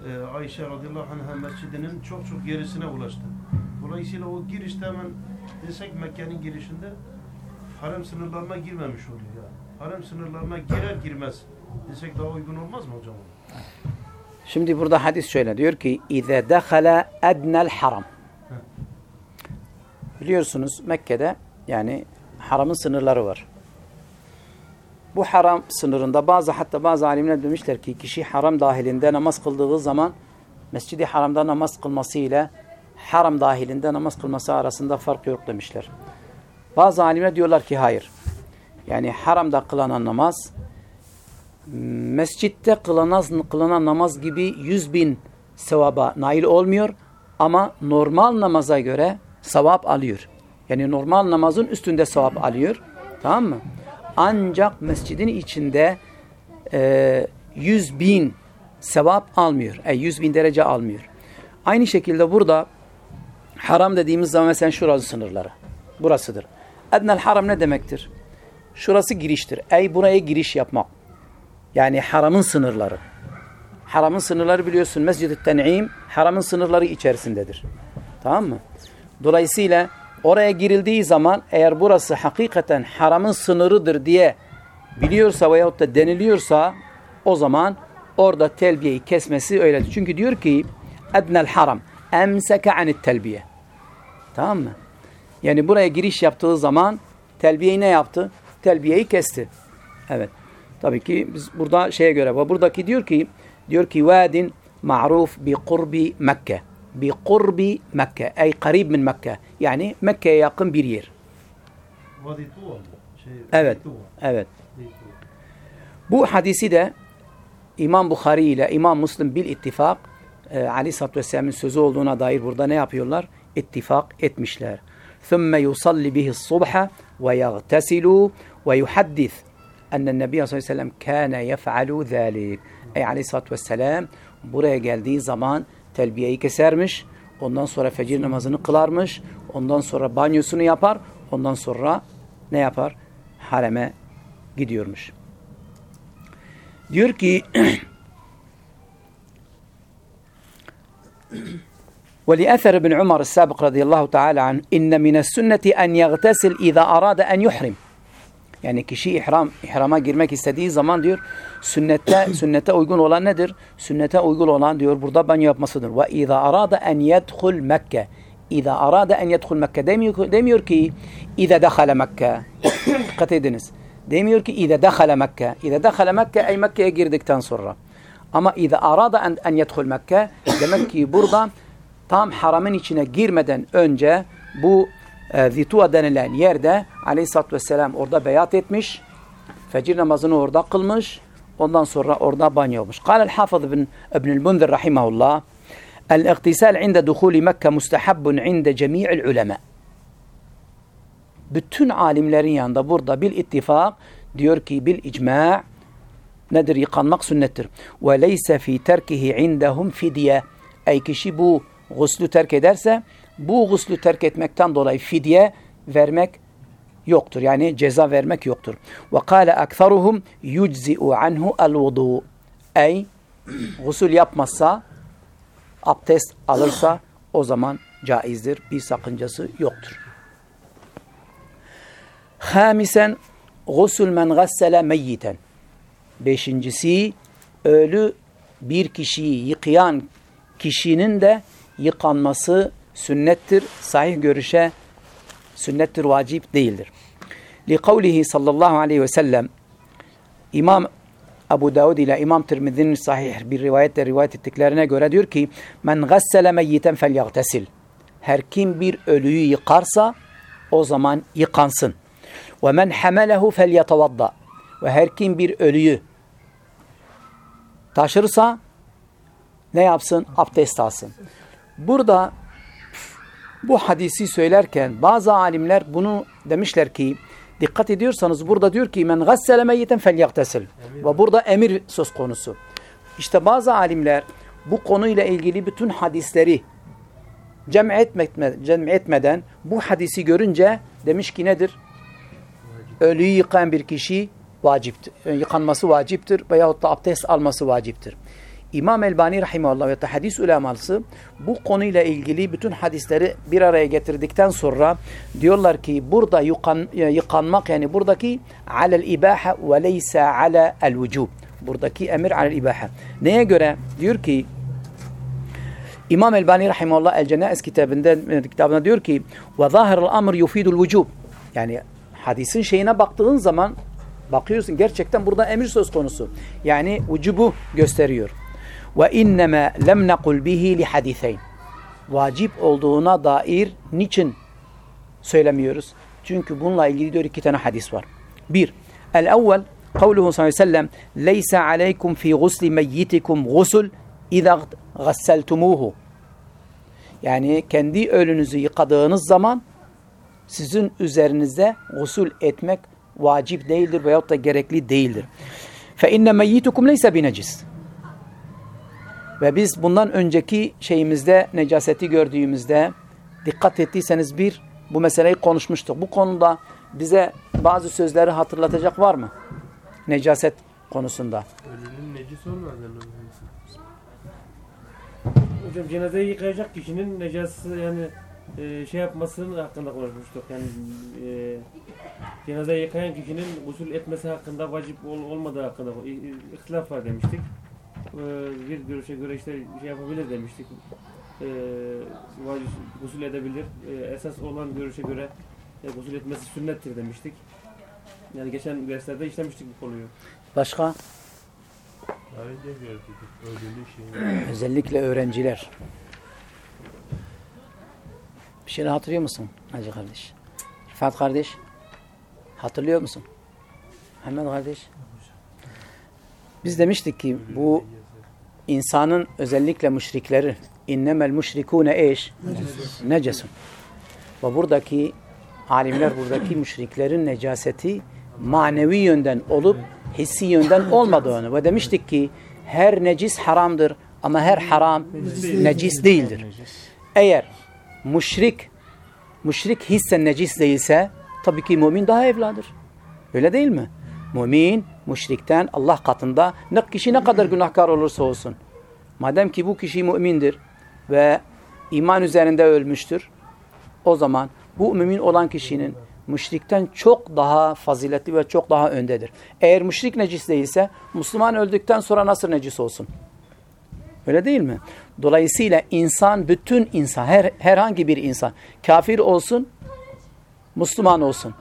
e, Ayşe radıyallahu anh'a mescidinin çok çok gerisine ulaştı. Dolayısıyla o girişte hemen desek Mekke'nin girişinde harem sınırlarına girmemiş oluyor yani. Harem sınırlarına girer girmez desek daha uygun olmaz mı hocam? Şimdi burada hadis şöyle diyor ki İze dehale ednel haram. Biliyorsunuz Mekke'de yani haramın sınırları var. Bu haram sınırında bazı hatta bazı alimler demişler ki kişi haram dahilinde namaz kıldığı zaman mescidi haramda namaz kılması ile haram dahilinde namaz kılması arasında fark yok demişler. Bazı alimler diyorlar ki hayır. Yani haramda kılınan namaz mescitte kılınan, kılınan namaz gibi yüz bin sevaba nail olmuyor ama normal namaza göre sevap alıyor. Yani normal namazın üstünde sevap alıyor. Tamam mı? Ancak mescidin içinde e, 100 bin sevap almıyor. E, 100 bin derece almıyor. Aynı şekilde burada haram dediğimiz zaman mesela şurası sınırları. Burasıdır. Ednel haram ne demektir? Şurası giriştir. Ey buraya giriş yapmak. Yani haramın sınırları. Haramın sınırları biliyorsun Mescid-i Ten'im haramın sınırları içerisindedir. Tamam mı? Dolayısıyla oraya girildiği zaman eğer burası hakikaten haramın sınırıdır diye biliyorsa veyahut da deniliyorsa o zaman orada telbiyeyi kesmesi öyledir. Çünkü diyor ki ednel haram emseke anit telbiye. Tamam mı? Yani buraya giriş yaptığı zaman telbiyeyi ne yaptı? Telbiyeyi kesti. Evet. Tabii ki biz burada şeye göre. Buradaki diyor ki diyor ki vadin ma'ruf bi kurbi Mekke. بقرب مكة أي قريب من مكة يعني مكة يقن برير أبد أبد بو حديثي ده İmam Bukhari ile İmam Müslim bil ittifak e, Ali Aleyhisselatü sözü olduğuna dair burada ne yapıyorlar? İttifak etmişler. ثُمَّ يُصَلِّ بِهِ الصُّبْحَ وَيَغْتَسِلُوا وَيُحَدِّثْ أَنَّ النَّبِيَ sallallahu aleyhi ve sellem كَانَ يَفْعَلُ ذَٰلِكَ Ey Aleyhisselatü Vesselam buraya geldiği zaman telbiyeyi kesermiş. Ondan sonra fecir namazını kılarmış. Ondan sonra banyosunu yapar. Ondan sonra ne yapar? Hareme gidiyormuş. Diyor ki ولأثر ابن عمر السابق رضي الله تعالى عنه إن من السنة أن يغتسل إذا أراد أن يحرم yani kişi ihram ihrama girmek istediği zaman diyor sünnette sünnete uygun olan nedir? Sünnete uygun olan diyor burada banyo yapmasıdır. Ve iza arada en yedhul Mekke. İza arada en yedhul Mekke demiyor, demiyor ki iza dakhala Mekke. Dikkat ediniz. Demiyor ki iza dakhala Mekke. İza dakhala Mekke ey Mekke'ye girdikten sonra. Ama iza arada en, en yedhul Mekke demek ki burada tam haramın içine girmeden önce bu e, Zitua denilen yerde aleyhissalatü vesselam orada beyat etmiş. Fecir namazını orada kılmış. Ondan sonra orada banyo olmuş. Kâlel hafız ibn, ibn el-Munzir rahimahullah El-iktisal inde duhuli Mekke mustahabbun inde cemi'il ulema. Bütün alimlerin yanında burada bil ittifak diyor ki bil icma' nedir? Yıkanmak sünnettir. Ve leyse fi terkihi indahum fidye. Ey kişi bu guslü terk ederse bu guslü terk etmekten dolayı fidye vermek yoktur. Yani ceza vermek yoktur. Ve kâle aksaruhum yuczi'u anhu el vudu. Ey gusül yapmazsa abdest alırsa o zaman caizdir. Bir sakıncası yoktur. Hamisen Gusul men gassele meyyiten. Beşincisi ölü bir kişiyi yıkayan kişinin de yıkanması sünnettir. Sahih görüşe sünnettir, vacip değildir. Li kavlihi sallallahu aleyhi ve sellem İmam Abu Davud ile İmam Tirmidhi'nin sahih bir rivayette rivayet ettiklerine göre diyor ki men gassele meyyiten felyagtesil. Her kim bir ölüyü yıkarsa o zaman yıkansın. Ve men hamelehu felyetavadda. Ve her kim bir ölüyü taşırsa ne yapsın? Abdest alsın. Burada bu hadisi söylerken bazı alimler bunu demişler ki dikkat ediyorsanız burada diyor ki men gassele meyyiten felyagtesil. Ve burada emir söz konusu. İşte bazı alimler bu konuyla ilgili bütün hadisleri cem, etme, cem etmeden bu hadisi görünce demiş ki nedir? Ölüyü yıkayan bir kişi vaciptir. Yıkanması vaciptir veyahut da abdest alması vaciptir. İmam Elbani Rahimahullah ve hadis uleması bu konuyla ilgili bütün hadisleri bir araya getirdikten sonra diyorlar ki burada yıkan, yıkanmak yani buradaki alel ibaha ve leysa ala el vücub. Buradaki emir alel ibaha. Neye göre? Diyor ki İmam Elbani Rahimahullah El Cenaiz kitabında, kitabına diyor ki ve zahirul amr yufidul vücub. Yani hadisin şeyine baktığın zaman bakıyorsun gerçekten burada emir söz konusu. Yani vücubu gösteriyor. Ve inneme lem nekul bihi li hadiseyn. Vacip olduğuna dair niçin söylemiyoruz? Çünkü bununla ilgili diyor iki tane hadis var. Bir, el evvel kavluhu sallallahu aleyhi ve sellem leysa aleykum fi gusli meyyitikum gusul idha gasseltumuhu. Yani kendi ölünüzü yıkadığınız zaman sizin üzerinize gusül etmek vacip değildir veyahut da gerekli değildir. Fe inne meyyitukum leyse binecis. Ve biz bundan önceki şeyimizde necaseti gördüğümüzde dikkat ettiyseniz bir bu meseleyi konuşmuştuk. Bu konuda bize bazı sözleri hatırlatacak var mı? Necaset konusunda. Ölünün necis olmadığını Hocam cenazeyi yıkayacak kişinin necası yani e, şey yapmasının hakkında konuşmuştuk. Yani e, cenazeyi yıkayan kişinin usul etmesi hakkında vacip ol, olmadığı hakkında i- ihtilaf var demiştik. E, bir görüşe göre işte şey yapabilir demiştik. E, vacip, gusül edebilir. E, esas olan görüşe göre e, gusül etmesi sünnettir demiştik. Yani geçen derslerde işlemiştik bu konuyu. Başka? Özellikle öğrenciler. Bir şeyler hatırlıyor musun Hacı kardeş? Rıfat kardeş? Hatırlıyor musun? Ahmet kardeş? Biz demiştik ki bu insanın özellikle müşrikleri innemel müşrikune eş necesun. Ve buradaki alimler buradaki müşriklerin necaseti manevi yönden olup hissi yönden olmadığını ve demiştik ki her necis haramdır ama her haram necis değildir. Eğer müşrik müşrik hissen necis değilse tabii ki mümin daha evladır. Öyle değil mi? Mümin müşrikten Allah katında ne kişi ne kadar günahkar olursa olsun. Madem ki bu kişi mümindir ve iman üzerinde ölmüştür o zaman bu mümin olan kişinin müşrikten çok daha faziletli ve çok daha öndedir. Eğer müşrik necis değilse Müslüman öldükten sonra nasıl necis olsun? Öyle değil mi? Dolayısıyla insan, bütün insan, her, herhangi bir insan, kafir olsun, Müslüman olsun.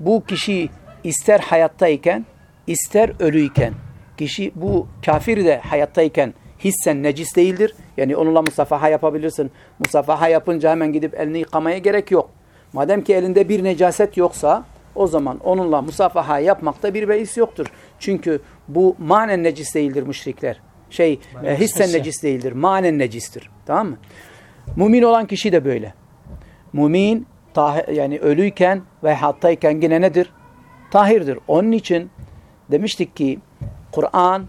Bu kişi ister hayattayken, ister ölüyken, kişi bu kafir de hayattayken hissen necis değildir. Yani onunla musafaha yapabilirsin. Musafaha yapınca hemen gidip elini yıkamaya gerek yok. Madem ki elinde bir necaset yoksa o zaman onunla musafaha yapmakta bir beis yoktur. Çünkü bu manen necis değildir müşrikler. Şey e, hissen necis değildir. Manen necistir. Tamam mı? Mümin olan kişi de böyle. Mümin yani ölüyken ve hattayken yine nedir? Tahirdir. Onun için demiştik ki Kur'an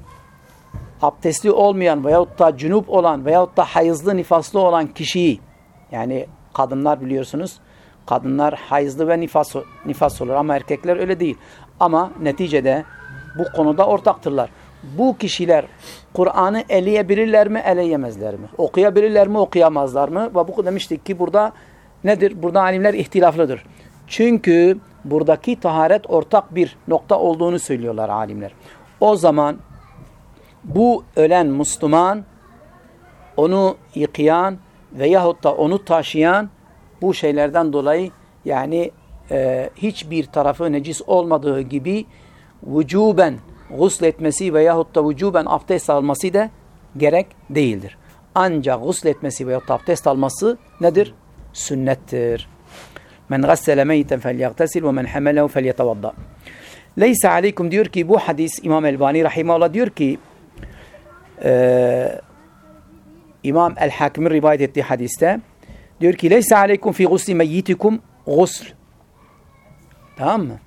abdestli olmayan veyahut da cünüp olan veyahut da hayızlı nifaslı olan kişiyi yani kadınlar biliyorsunuz kadınlar hayızlı ve nifas, nifas olur ama erkekler öyle değil. Ama neticede bu konuda ortaktırlar. Bu kişiler Kur'an'ı eleyebilirler mi, eleyemezler mi? Okuyabilirler mi, okuyamazlar mı? Ve bu demiştik ki burada nedir? Burada alimler ihtilaflıdır. Çünkü buradaki taharet ortak bir nokta olduğunu söylüyorlar alimler. O zaman bu ölen Müslüman onu yıkayan veyahut da onu taşıyan bu şeylerden dolayı yani e, hiçbir tarafı necis olmadığı gibi vücuben gusletmesi veyahut da vücuben abdest alması da gerek değildir. Ancak gusletmesi veyahut da abdest alması nedir? Sünnettir. Men gassele meyten felyagtesil ve men hamelehu felyetevadda. Leysa aleykum diyor ki bu hadis İmam Elbani Rahimahullah diyor ki e, İmam El-Hakim'in rivayet ettiği hadiste diyor ki leysa aleykum fi gusli meyyitikum gusl. Tamam mı?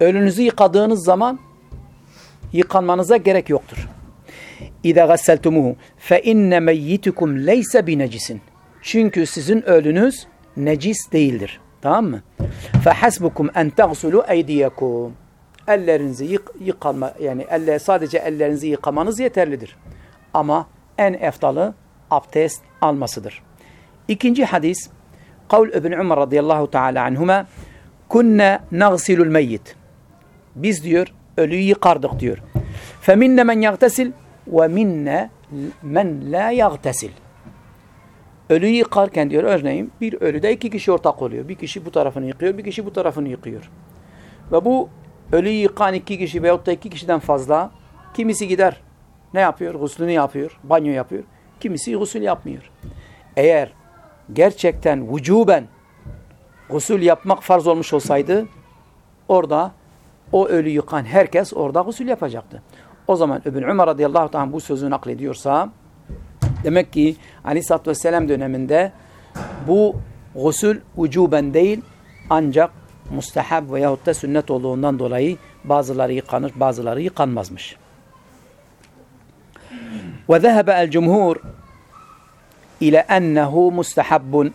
Ölünüzü yıkadığınız zaman yıkanmanıza gerek yoktur. İza gasseltumuhu fe inne meyyitukum leyse bi necisin. Çünkü sizin ölünüz necis değildir. Tamam mı? Hasbukum en tagsulu eydiyekum. Ellerinizi yık, yıkama yani elle, sadece ellerinizi yıkamanız yeterlidir. Ama en eftalı abdest almasıdır. İkinci hadis kavl İbn Umar radıyallahu teala anhuma kunna nagsilul meyyit. Biz diyor ölüyü yıkardık diyor. Men yagtesil ve minne men la yagtesil. Ölüyü yıkarken diyor örneğin bir ölüde iki kişi ortak oluyor. Bir kişi bu tarafını yıkıyor, bir kişi bu tarafını yıkıyor. Ve bu ölüyü yıkan iki kişi veyahut da iki kişiden fazla kimisi gider ne yapıyor? Guslünü yapıyor, banyo yapıyor. Kimisi gusül yapmıyor. Eğer gerçekten vücuben gusül yapmak farz olmuş olsaydı orada o ölü yıkan herkes orada gusül yapacaktı. O zaman İbn Umar radıyallahu anh bu sözü naklediyorsa Demek ki Aleyhisselatü Vesselam döneminde bu gusül ucuben değil ancak mustahab veyahut da sünnet olduğundan dolayı bazıları yıkanır bazıları yıkanmazmış. Ve zehebe el cumhur ile ennehu mustahabbun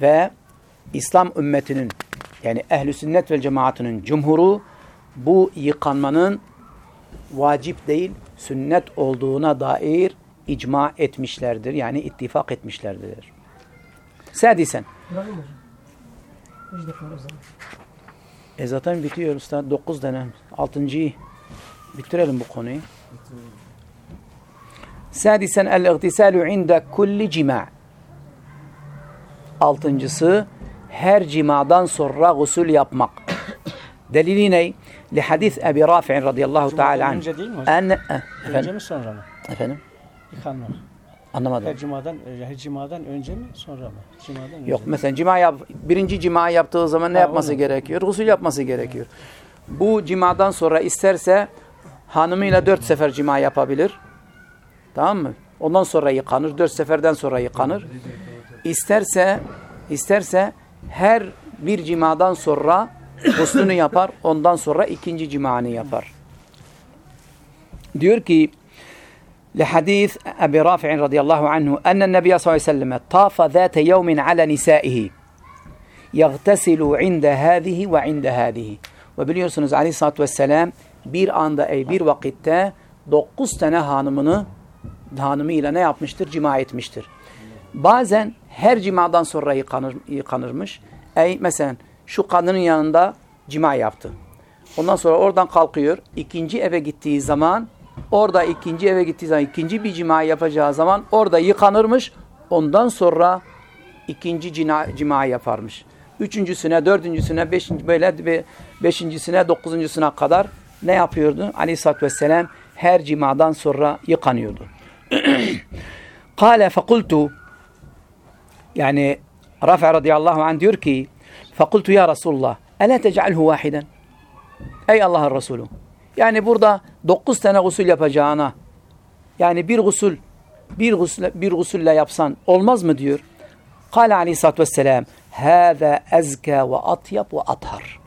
ve İslam ümmetinin yani ehli sünnet ve cemaatinin cumhuru bu yıkanmanın vacip değil sünnet olduğuna dair icma etmişlerdir. Yani ittifak etmişlerdir. Sadisen. E zaten bitiyor usta. Dokuz tane. Altıncıyı bitirelim bu konuyu. Sadisen el-igtisalu inde kulli cima. Altıncısı her cimadan sonra gusül yapmak. Delili ne? Li hadis Ebi Rafi'in radıyallahu teala anh. önce değil mi hocam? En, eh, Önce efendim? mi sonra mı? Efendim? Yıkanmak. Anlamadım. Her cumadan, her cumadan önce mi sonra mı? Cumadan önce Yok mi? mesela cima yap, birinci cima yaptığı zaman ne Ha, yapması onu. gerekiyor? Gusül yapması gerekiyor. Bu cimadan sonra isterse hanımıyla dört sefer cima yapabilir. Tamam mı? Ondan sonra yıkanır. Dört seferden sonra yıkanır. İsterse isterse her bir cimadan sonra guslünü yapar. Ondan sonra ikinci cimanı yapar. Diyor ki لحديث أبي رافع رضي الله عنه أن النبي صلى الله عليه وسلم طاف ذات يوم على نسائه يغتسل عند هذه وعند هذه ve biliyorsunuz aleyhissalatü vesselam bir anda ey bir vakitte dokuz tane hanımını hanımıyla ne yapmıştır? Cima etmiştir. Bazen her cimadan sonra yıkanır, yıkanırmış. Ey mesela şu kadının yanında cima yaptı. Ondan sonra oradan kalkıyor. ikinci eve gittiği zaman orada ikinci eve gittiği zaman ikinci bir cima yapacağı zaman orada yıkanırmış. Ondan sonra ikinci cina, cima yaparmış. Üçüncüsüne, dördüncüsüne, beşinci, böyle be- beşincisine, dokuzuncusuna kadar ne yapıyordu? Aleyhisselatü Vesselam her cimadan sonra yıkanıyordu. Kale fekultu yani Rafi radıyallahu anh diyor ki fekultu ya Resulullah Ela tec'alhu vahiden Ey Allah'ın Resulü yani burada dokuz tane gusül yapacağına yani bir gusül bir gusül, bir gusülle yapsan olmaz mı diyor. Kale aleyhissalatü vesselam Hâzâ ezkâ ve atyab ve athar.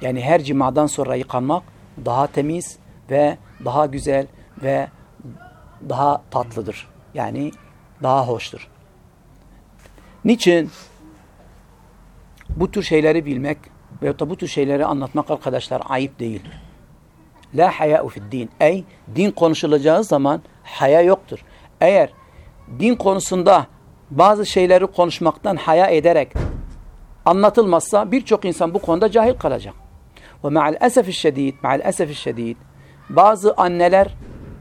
Yani her cimadan sonra yıkanmak daha temiz ve daha güzel ve daha tatlıdır. Yani daha hoştur. Niçin? Bu tür şeyleri bilmek veyahut da bu tür şeyleri anlatmak arkadaşlar ayıp değildir. La haya'u fid din. Ey din konuşulacağı zaman haya yoktur. Eğer din konusunda bazı şeyleri konuşmaktan haya ederek anlatılmazsa birçok insan bu konuda cahil kalacak. Ve ma'al esef şedid, ma'al esef şedid bazı anneler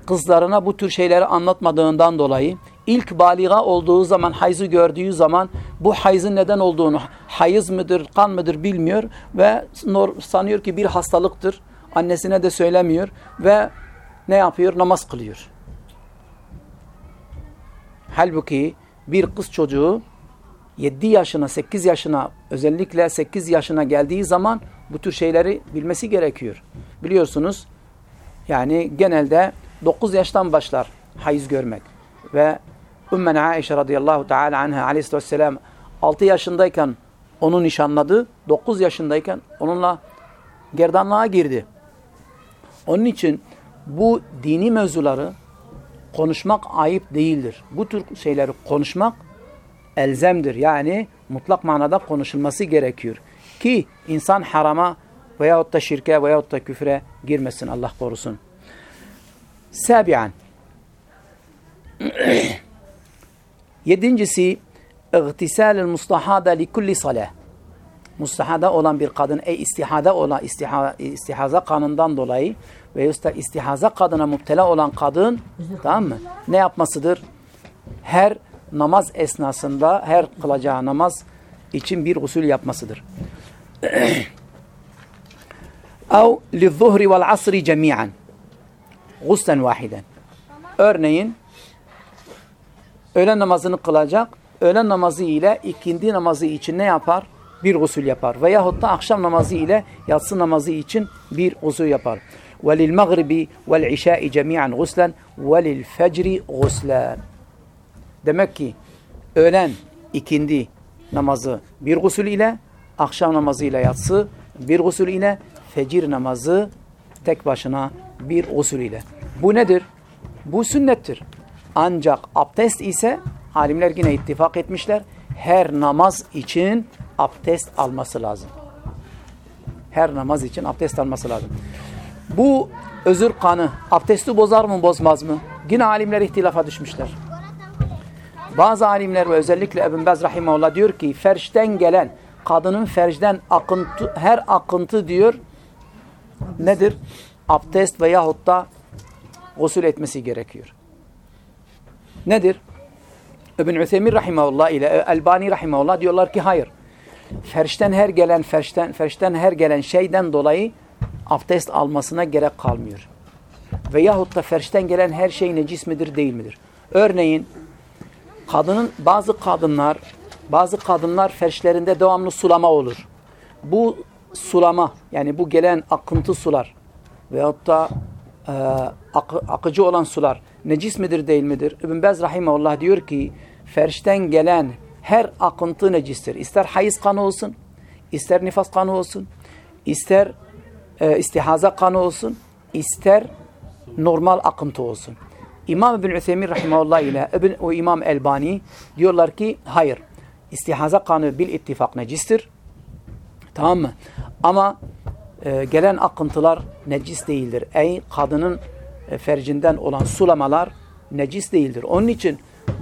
kızlarına bu tür şeyleri anlatmadığından dolayı ilk baliga olduğu zaman, hayzı gördüğü zaman bu hayzın neden olduğunu, hayız mıdır, kan mıdır bilmiyor ve sanıyor ki bir hastalıktır. Annesine de söylemiyor ve ne yapıyor? Namaz kılıyor. Halbuki bir kız çocuğu 7 yaşına, 8 yaşına, özellikle 8 yaşına geldiği zaman bu tür şeyleri bilmesi gerekiyor. Biliyorsunuz yani genelde 9 yaştan başlar hayız görmek. Ve Ümmen Aişe radıyallahu teala anha aleyhissalatü vesselam 6 yaşındayken onu nişanladı. 9 yaşındayken onunla gerdanlığa girdi. Onun için bu dini mevzuları konuşmak ayıp değildir. Bu tür şeyleri konuşmak elzemdir. Yani mutlak manada konuşulması gerekiyor. Ki insan harama veyahut da şirke veyahut da küfre girmesin Allah korusun. Sabian. Yedincisi mustahada li kulli salah. Mustahada olan bir kadın, ey istihada olan istiha, istihaza kanından dolayı ve istihaza kadına müptela olan kadın tamam mı? Ne yapmasıdır? Her namaz esnasında, her kılacağı namaz için bir usul yapmasıdır. Ev lizuhri vel asri cemiyen. Guslen vahiden. Örneğin öğlen namazını kılacak. Öğlen namazı ile ikindi namazı için ne yapar? Bir gusül yapar. Veyahut da akşam namazı ile yatsı namazı için bir gusül yapar. وَلِلْمَغْرِبِ وَالْعِشَاءِ جَمِيعًا غُسْلًا وَلِلْفَجْرِ غُسْلًا Demek ki öğlen ikindi namazı bir gusül ile, akşam namazı ile yatsı bir gusül ile, fecir namazı tek başına bir gusül ile. Bu nedir? Bu sünnettir. Ancak abdest ise alimler yine ittifak etmişler. Her namaz için abdest alması lazım. Her namaz için abdest alması lazım. Bu özür kanı abdesti bozar mı bozmaz mı? Yine alimler ihtilafa düşmüşler. Bazı alimler ve özellikle Ebn Bez Rahimahullah diyor ki ferçten gelen kadının ferçten akıntı, her akıntı diyor nedir? Abdest veyahut da gusül etmesi gerekiyor. Nedir? İbn Üthemin Rahimahullah ile Elbani Rahimahullah diyorlar ki hayır. Ferçten her gelen ferçten, ferçten her gelen şeyden dolayı abdest almasına gerek kalmıyor. Veyahut da ferçten gelen her şey necis midir değil midir? Örneğin kadının bazı kadınlar bazı kadınlar ferçlerinde devamlı sulama olur. Bu sulama yani bu gelen akıntı sular veyahut da e, ak akıcı olan sular necis midir değil midir? İbn Bez Rahimahullah diyor ki ferçten gelen her akıntı necistir. İster hayız kanı olsun, ister nifas kanı olsun, ister e, istihaza kanı olsun, ister normal akıntı olsun. İmam İbn Üthemin Rahimahullah ile İbn, o İmam Elbani diyorlar ki hayır. İstihaza kanı bil ittifak necistir. Tamam mı? Ama e, gelen akıntılar necis değildir. Ey kadının fercinden olan sulamalar necis değildir. Onun için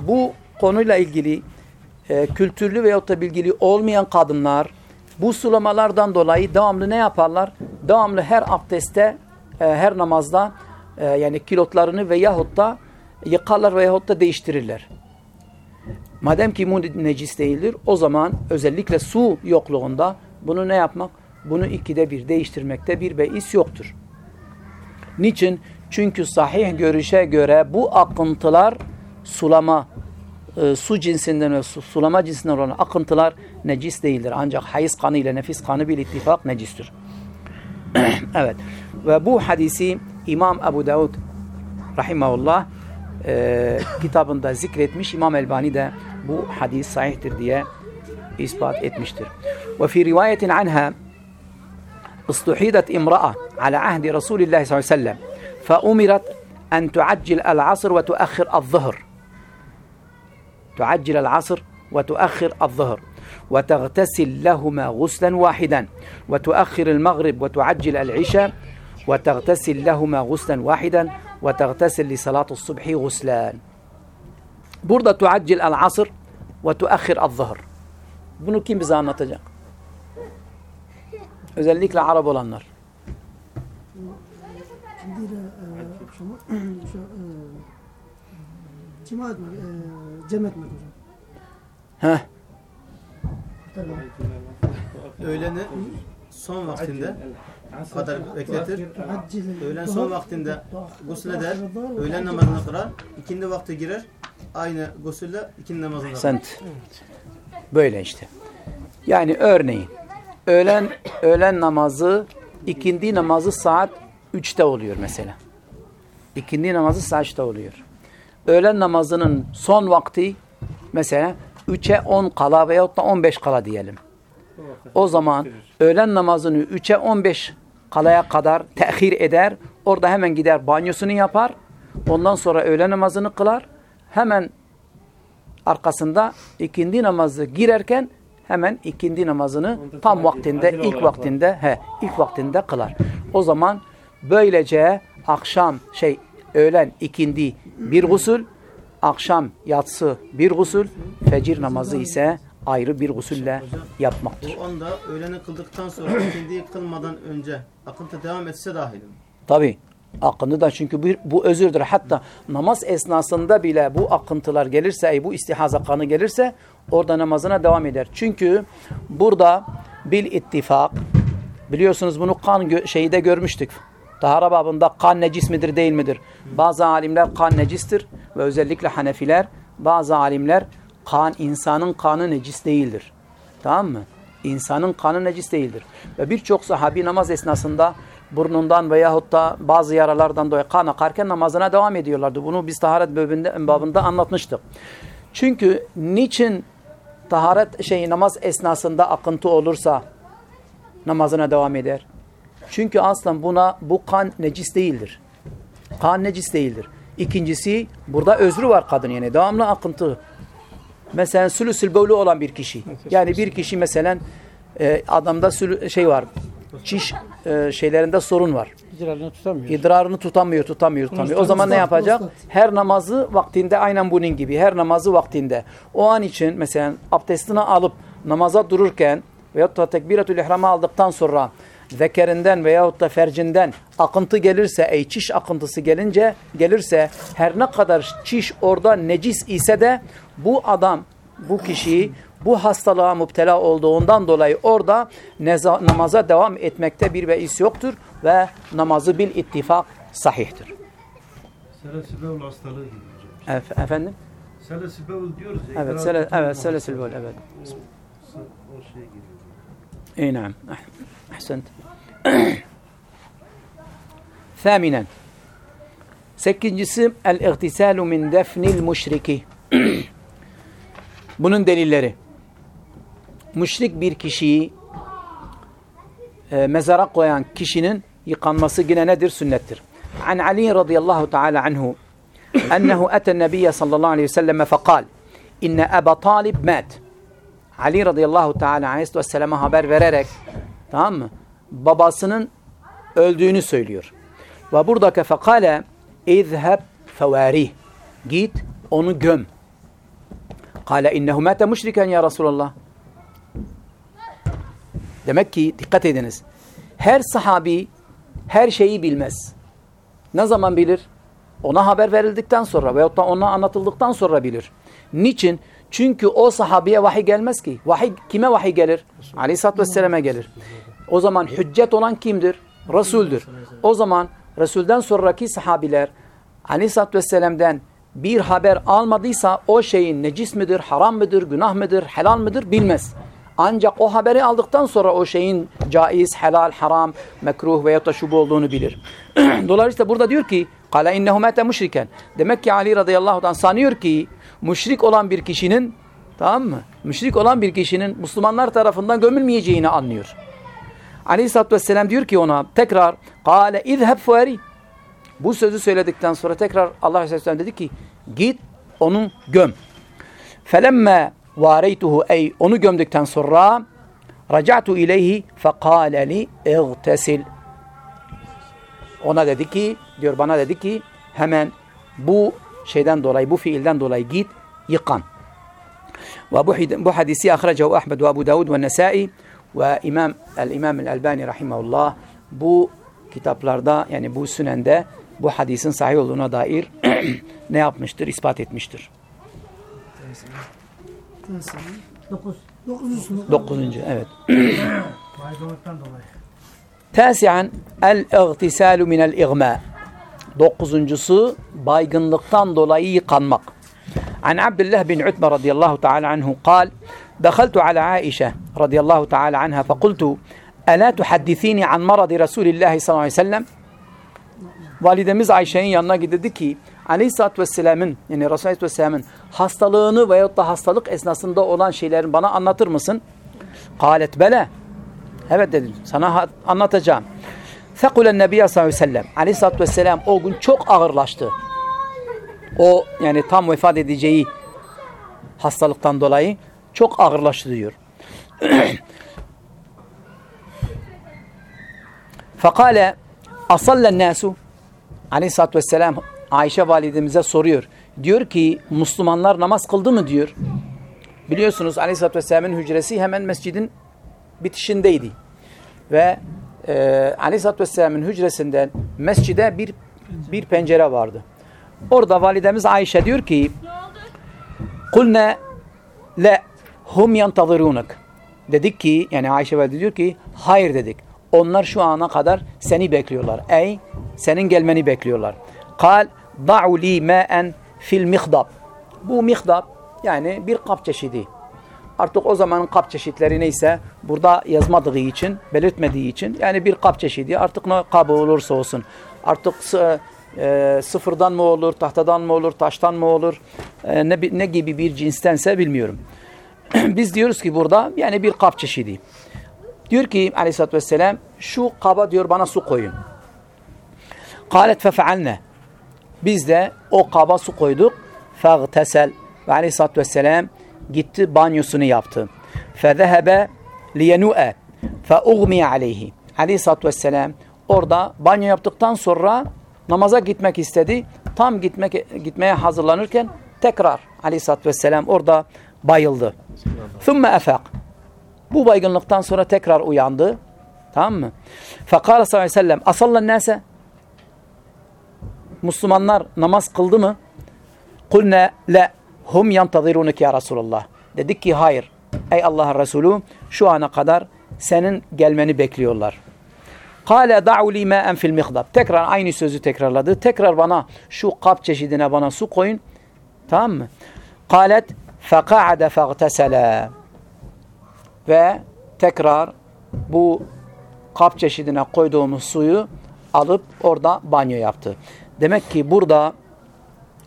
bu konuyla ilgili e, kültürlü veyahut da bilgili olmayan kadınlar bu sulamalardan dolayı devamlı ne yaparlar? Devamlı her abdeste, e, her namazda e, yani kilotlarını veyahut da yıkarlar veyahut da değiştirirler. Madem ki bu necis değildir o zaman özellikle su yokluğunda bunu ne yapmak? Bunu ikide bir değiştirmekte bir beis yoktur. Niçin? Çünkü sahih görüşe göre bu akıntılar sulama, e, su cinsinden ve su, sulama cinsinden olan akıntılar necis değildir. Ancak hayız kanı ile nefis kanı bir ittifak necistir. evet. Ve bu hadisi İmam Ebu Davud rahimahullah e, kitabında zikretmiş. İmam Elbani de bu hadis sahihtir diye ispat etmiştir. Ve fi rivayetin anha istuhidat imra'a ala ahdi Resulullah sallallahu aleyhi ve sellem فأمرت أن تعجل العصر وتؤخر الظهر تعجل العصر وتؤخر الظهر وتغتسل لهما غسلا واحدا وتؤخر المغرب وتعجل العشاء وتغتسل لهما غسلا واحدا وتغتسل لصلاة الصبح غسلان asr ve tuakhir el zahır. Bunu kim bize anlatacak? Özellikle Arap olanlar. akşamı şu, e, cima etmek, e, cem etmek hocam. Heh. Tabii. Son vaktinde kadar bekletir. Öğlen son vaktinde gusleder. Öğlen namazını kırar. İkindi vakti girer. Aynı gusülle ikindi namazını kırar. Böyle işte. Yani örneğin öğlen öğlen namazı ikindi namazı saat 3'te oluyor mesela. İkindi namazı 3'te oluyor. Öğlen namazının son vakti mesela 3'e 10 kala veyahut da 15 kala diyelim. O zaman öğlen namazını 3'e 15 kalaya kadar tehir eder. Orada hemen gider banyosunu yapar. Ondan sonra öğlen namazını kılar. Hemen arkasında ikindi namazı girerken hemen ikindi namazını tam vaktinde, ilk vaktinde, he, ilk vaktinde kılar. O zaman böylece akşam şey öğlen ikindi bir gusül, akşam yatsı bir gusül, fecir namazı ise ayrı bir gusülle yapmaktır. Bu onda öğleni kıldıktan sonra ikindiyi kılmadan önce akıntı devam etse dahil mi? Tabi. Akıntı da çünkü bu, bu özürdür. Hatta namaz esnasında bile bu akıntılar gelirse, ey bu istihaza kanı gelirse orada namazına devam eder. Çünkü burada bil ittifak biliyorsunuz bunu kan gö şeyde görmüştük. Tahara babında kan necis midir değil midir? Bazı alimler kan necistir ve özellikle Hanefiler bazı alimler kan insanın kanı necis değildir. Tamam mı? İnsanın kanı necis değildir. Ve birçok sahabi namaz esnasında burnundan veyahut da bazı yaralardan dolayı kan akarken namazına devam ediyorlardı. Bunu biz taharet bölümünde, babında anlatmıştık. Çünkü niçin taharet şey namaz esnasında akıntı olursa namazına devam eder? Çünkü aslen buna bu kan necis değildir. Kan necis değildir. İkincisi burada özrü var kadın yani devamlı akıntı. Mesela sülüsül bölü olan bir kişi. Yani bir kişi mesela e, adamda sülü, şey var. Çiş e, şeylerinde sorun var. İdrarını tutamıyor. İdrarını tutamıyor, tutamıyor, tutamıyor. O zaman ne yapacak? Her namazı vaktinde aynen bunun gibi. Her namazı vaktinde. O an için mesela abdestini alıp namaza dururken veyahut da tekbiratül ihramı aldıktan sonra zekerinden veyahut da fercinden akıntı gelirse, ey çiş akıntısı gelince gelirse her ne kadar çiş orada necis ise de bu adam, bu kişiyi bu hastalığa müptela olduğundan dolayı orada namaza devam etmekte bir beis yoktur ve namazı bil ittifak sahihtir. Selesibevul hastalığı gibi hocam. Ef efendim? Selesibevul diyoruz ya. Evet, sele evet Selesibevul evet. O, o, şeye giriyor. İyi, Ahsent. Thaminen. Sekincisi el-ihtisalu min defnil müşriki. Bunun delilleri. Müşrik bir kişiyi e, mezara koyan kişinin yıkanması yine nedir? Sünnettir. An Ali radıyallahu teala anhu ennehu eten nebiye sallallahu aleyhi ve selleme fekal inne Ebu Talib mat. Ali radıyallahu teala aleyhisselam'a haber vererek tamam mı? Babasının öldüğünü söylüyor. Ve buradaki fekale izheb fevarih. Git onu göm. Kale innehu mâte müşriken ya Resulallah. Demek ki dikkat ediniz. Her sahabi her şeyi bilmez. Ne zaman bilir? Ona haber verildikten sonra veyahut da ona anlatıldıktan sonra bilir. Niçin? Çünkü o sahabiye vahiy gelmez ki. Vahiy kime vahiy gelir? Aleyhisselatü Vesselam'a gelir. O zaman hüccet olan kimdir? Resul'dür. O zaman Resul'den sonraki sahabiler Aleyhisselatü Vesselam'dan bir haber almadıysa o şeyin necis midir, haram mıdır, günah mıdır, helal mıdır bilmez. Ancak o haberi aldıktan sonra o şeyin caiz, helal, haram, mekruh veya da şubu olduğunu bilir. Dolayısıyla burada diyor ki Kale innehu mâte müşriken. Demek ki Ali radıyallahu anh sanıyor ki müşrik olan bir kişinin tamam mı? Müşrik olan bir kişinin Müslümanlar tarafından gömülmeyeceğini anlıyor. Aleyhisselatü Vesselam diyor ki ona tekrar Kale izheb fuari. Bu sözü söyledikten sonra tekrar Allah Aleyhisselam dedi ki git onu göm. Felemme vareytuhu ey onu gömdükten sonra raca'tu ileyhi fekale li igtesil. Ona dedi ki diyor bana dedi ki hemen bu şeyden dolayı bu fiilden dolayı git yıkan. Ve bu, bu hadisi ahracahu Ahmed ve Ebu Davud ve Nesai ve İmam el-İmam el-Albani rahimahullah bu kitaplarda yani bu sünende bu hadisin sahih olduğuna dair ne yapmıştır? ispat etmiştir. Tesa. Dokuz. Dokuzuncusu. Dokuzuncu evet. Baygınlıktan dolayı. Tasi'an el-igtisalu minel igma. Dokuzuncusu baygınlıktan dolayı yıkanmak. An Abdullah bin Utbe radıyallahu ta'ala anhu قال دخلت على عائشة رضي الله تعالى عنها فقلت ألا تحدثيني عن مرض رسول الله صلى الله عليه وسلم Validemiz Ayşe'nin yanına gidildi ki Aleyhisselatü Vesselam'ın yani Resulullah Aleyhisselatü Vesselam'ın hastalığını veyahut da hastalık esnasında olan şeylerin bana anlatır mısın? Kalet bele. Evet dedim. Sana anlatacağım. Fekulen Nebiye sallallahu aleyhi ve sellem. Aleyhisselatü Vesselam o gün çok ağırlaştı. O yani tam vefat edeceği hastalıktan dolayı çok ağırlaştı diyor. Fekale asallen nasu Aleyhisselatü Vesselam Ayşe validemize soruyor. Diyor ki Müslümanlar namaz kıldı mı diyor. Biliyorsunuz Aleyhisselatü Vesselam'ın hücresi hemen mescidin bitişindeydi. Ve e, Aleyhisselatü Vesselam'ın hücresinden mescide bir bir pencere vardı. Orada validemiz Ayşe diyor ki Kulne le hum yantazirunuk. Dedik ki yani Ayşe valide diyor ki hayır dedik. Onlar şu ana kadar seni bekliyorlar. Ey senin gelmeni bekliyorlar. Kal da'u li ma'en fil mihdab. Bu mihdab yani bir kap çeşidi. Artık o zamanın kap çeşitleri neyse burada yazmadığı için, belirtmediği için yani bir kap çeşidi artık ne kabı olursa olsun. Artık e, sıfırdan mı olur, tahtadan mı olur, taştan mı olur, e, ne, ne gibi bir cinstense bilmiyorum. Biz diyoruz ki burada yani bir kap çeşidi. Diyor ki aleyhissalatü vesselam şu kaba diyor bana su koyun. Kalet fefealne. Biz de o kaba su koyduk. Fagtesel. Ve aleyhissalatü vesselam gitti banyosunu yaptı. Fezehebe liyenu'e. Feugmi aleyhi. Aleyhissalatü vesselam orada banyo yaptıktan sonra namaza gitmek istedi. Tam gitmek gitmeye hazırlanırken tekrar aleyhissalatü vesselam orada bayıldı. Thumme efak. Bu baygınlıktan sonra tekrar uyandı. Tamam mı? Fekala sallallahu aleyhi ve sellem asallan nase Müslümanlar namaz kıldı mı? Kulne le hum yantazirunuk ya Resulallah. Dedik ki hayır. Ey Allah'ın Resulü şu ana kadar senin gelmeni bekliyorlar. Kale da'u li ma'en fil mihdab. Tekrar aynı sözü tekrarladı. Tekrar bana şu kap çeşidine bana su koyun. Tamam mı? Kalet feka'ade fagtesele. Ve tekrar bu kap çeşidine koyduğumuz suyu alıp orada banyo yaptı. Demek ki burada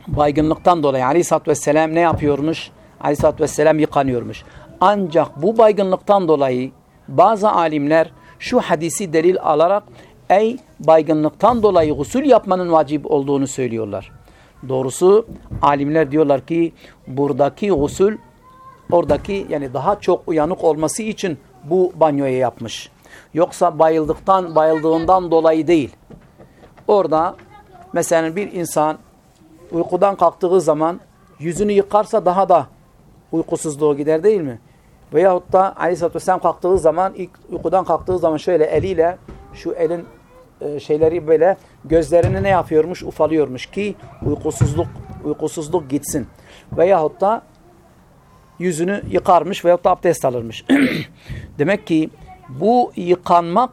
baygınlıktan dolayı Aleyhisselatü Vesselam ne yapıyormuş? Aleyhisselatü Vesselam yıkanıyormuş. Ancak bu baygınlıktan dolayı bazı alimler şu hadisi delil alarak ey baygınlıktan dolayı gusül yapmanın vacip olduğunu söylüyorlar. Doğrusu alimler diyorlar ki buradaki gusül oradaki yani daha çok uyanık olması için bu banyoyu yapmış. Yoksa bayıldıktan bayıldığından dolayı değil. Orada mesela bir insan uykudan kalktığı zaman yüzünü yıkarsa daha da uykusuzluğu gider değil mi? Veyahut da Aleyhisselatü Vesselam kalktığı zaman ilk uykudan kalktığı zaman şöyle eliyle şu elin e, şeyleri böyle gözlerini ne yapıyormuş? Ufalıyormuş ki uykusuzluk uykusuzluk gitsin. Veyahut da yüzünü yıkarmış veyahut da abdest alırmış. Demek ki bu yıkanmak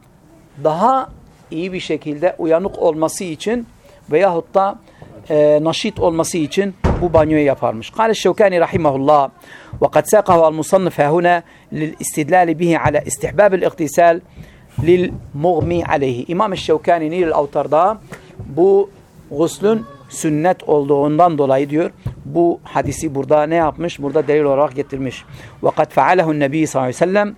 daha iyi bir şekilde uyanık olması için veyahut da e, naşit olması için bu banyoyu yaparmış. Kale Şevkani rahimahullah ve kad saqahu al-musannif huna lil istidlal bihi ala istihbab al-ightisal lil mughmi alayhi. İmam Şevkani Nil Avtar'da bu guslün sünnet olduğundan dolayı diyor bu hadisi burada ne yapmış? Burada delil olarak getirmiş. Ve kad fealehu nebi sallallahu aleyhi ve sellem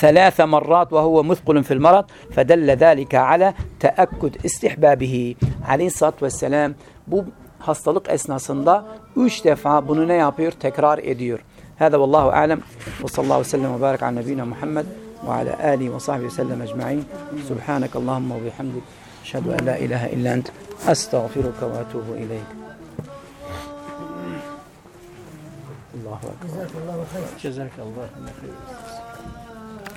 ثلاث مرات وهو مثقل في المرض فدل ذلك على تأkküd istihbabihi. Aleyhisselatü Vesselam bu hastalık esnasında üç defa bunu ne yapıyor? Tekrar ediyor. Hâdâ vallahu alem ve sallallahu aleyhi ve sellem ve barik ala nebine Muhammed ve ala âlihi ve sahbihi ve sellem ecma'in. Subhaneke Allahümme ve bihamdik. Şehadu en la ilahe illa ent. Estağfiruke ve etubu ileyk. Allahu Ekber. Cezakallah. Cezakallah.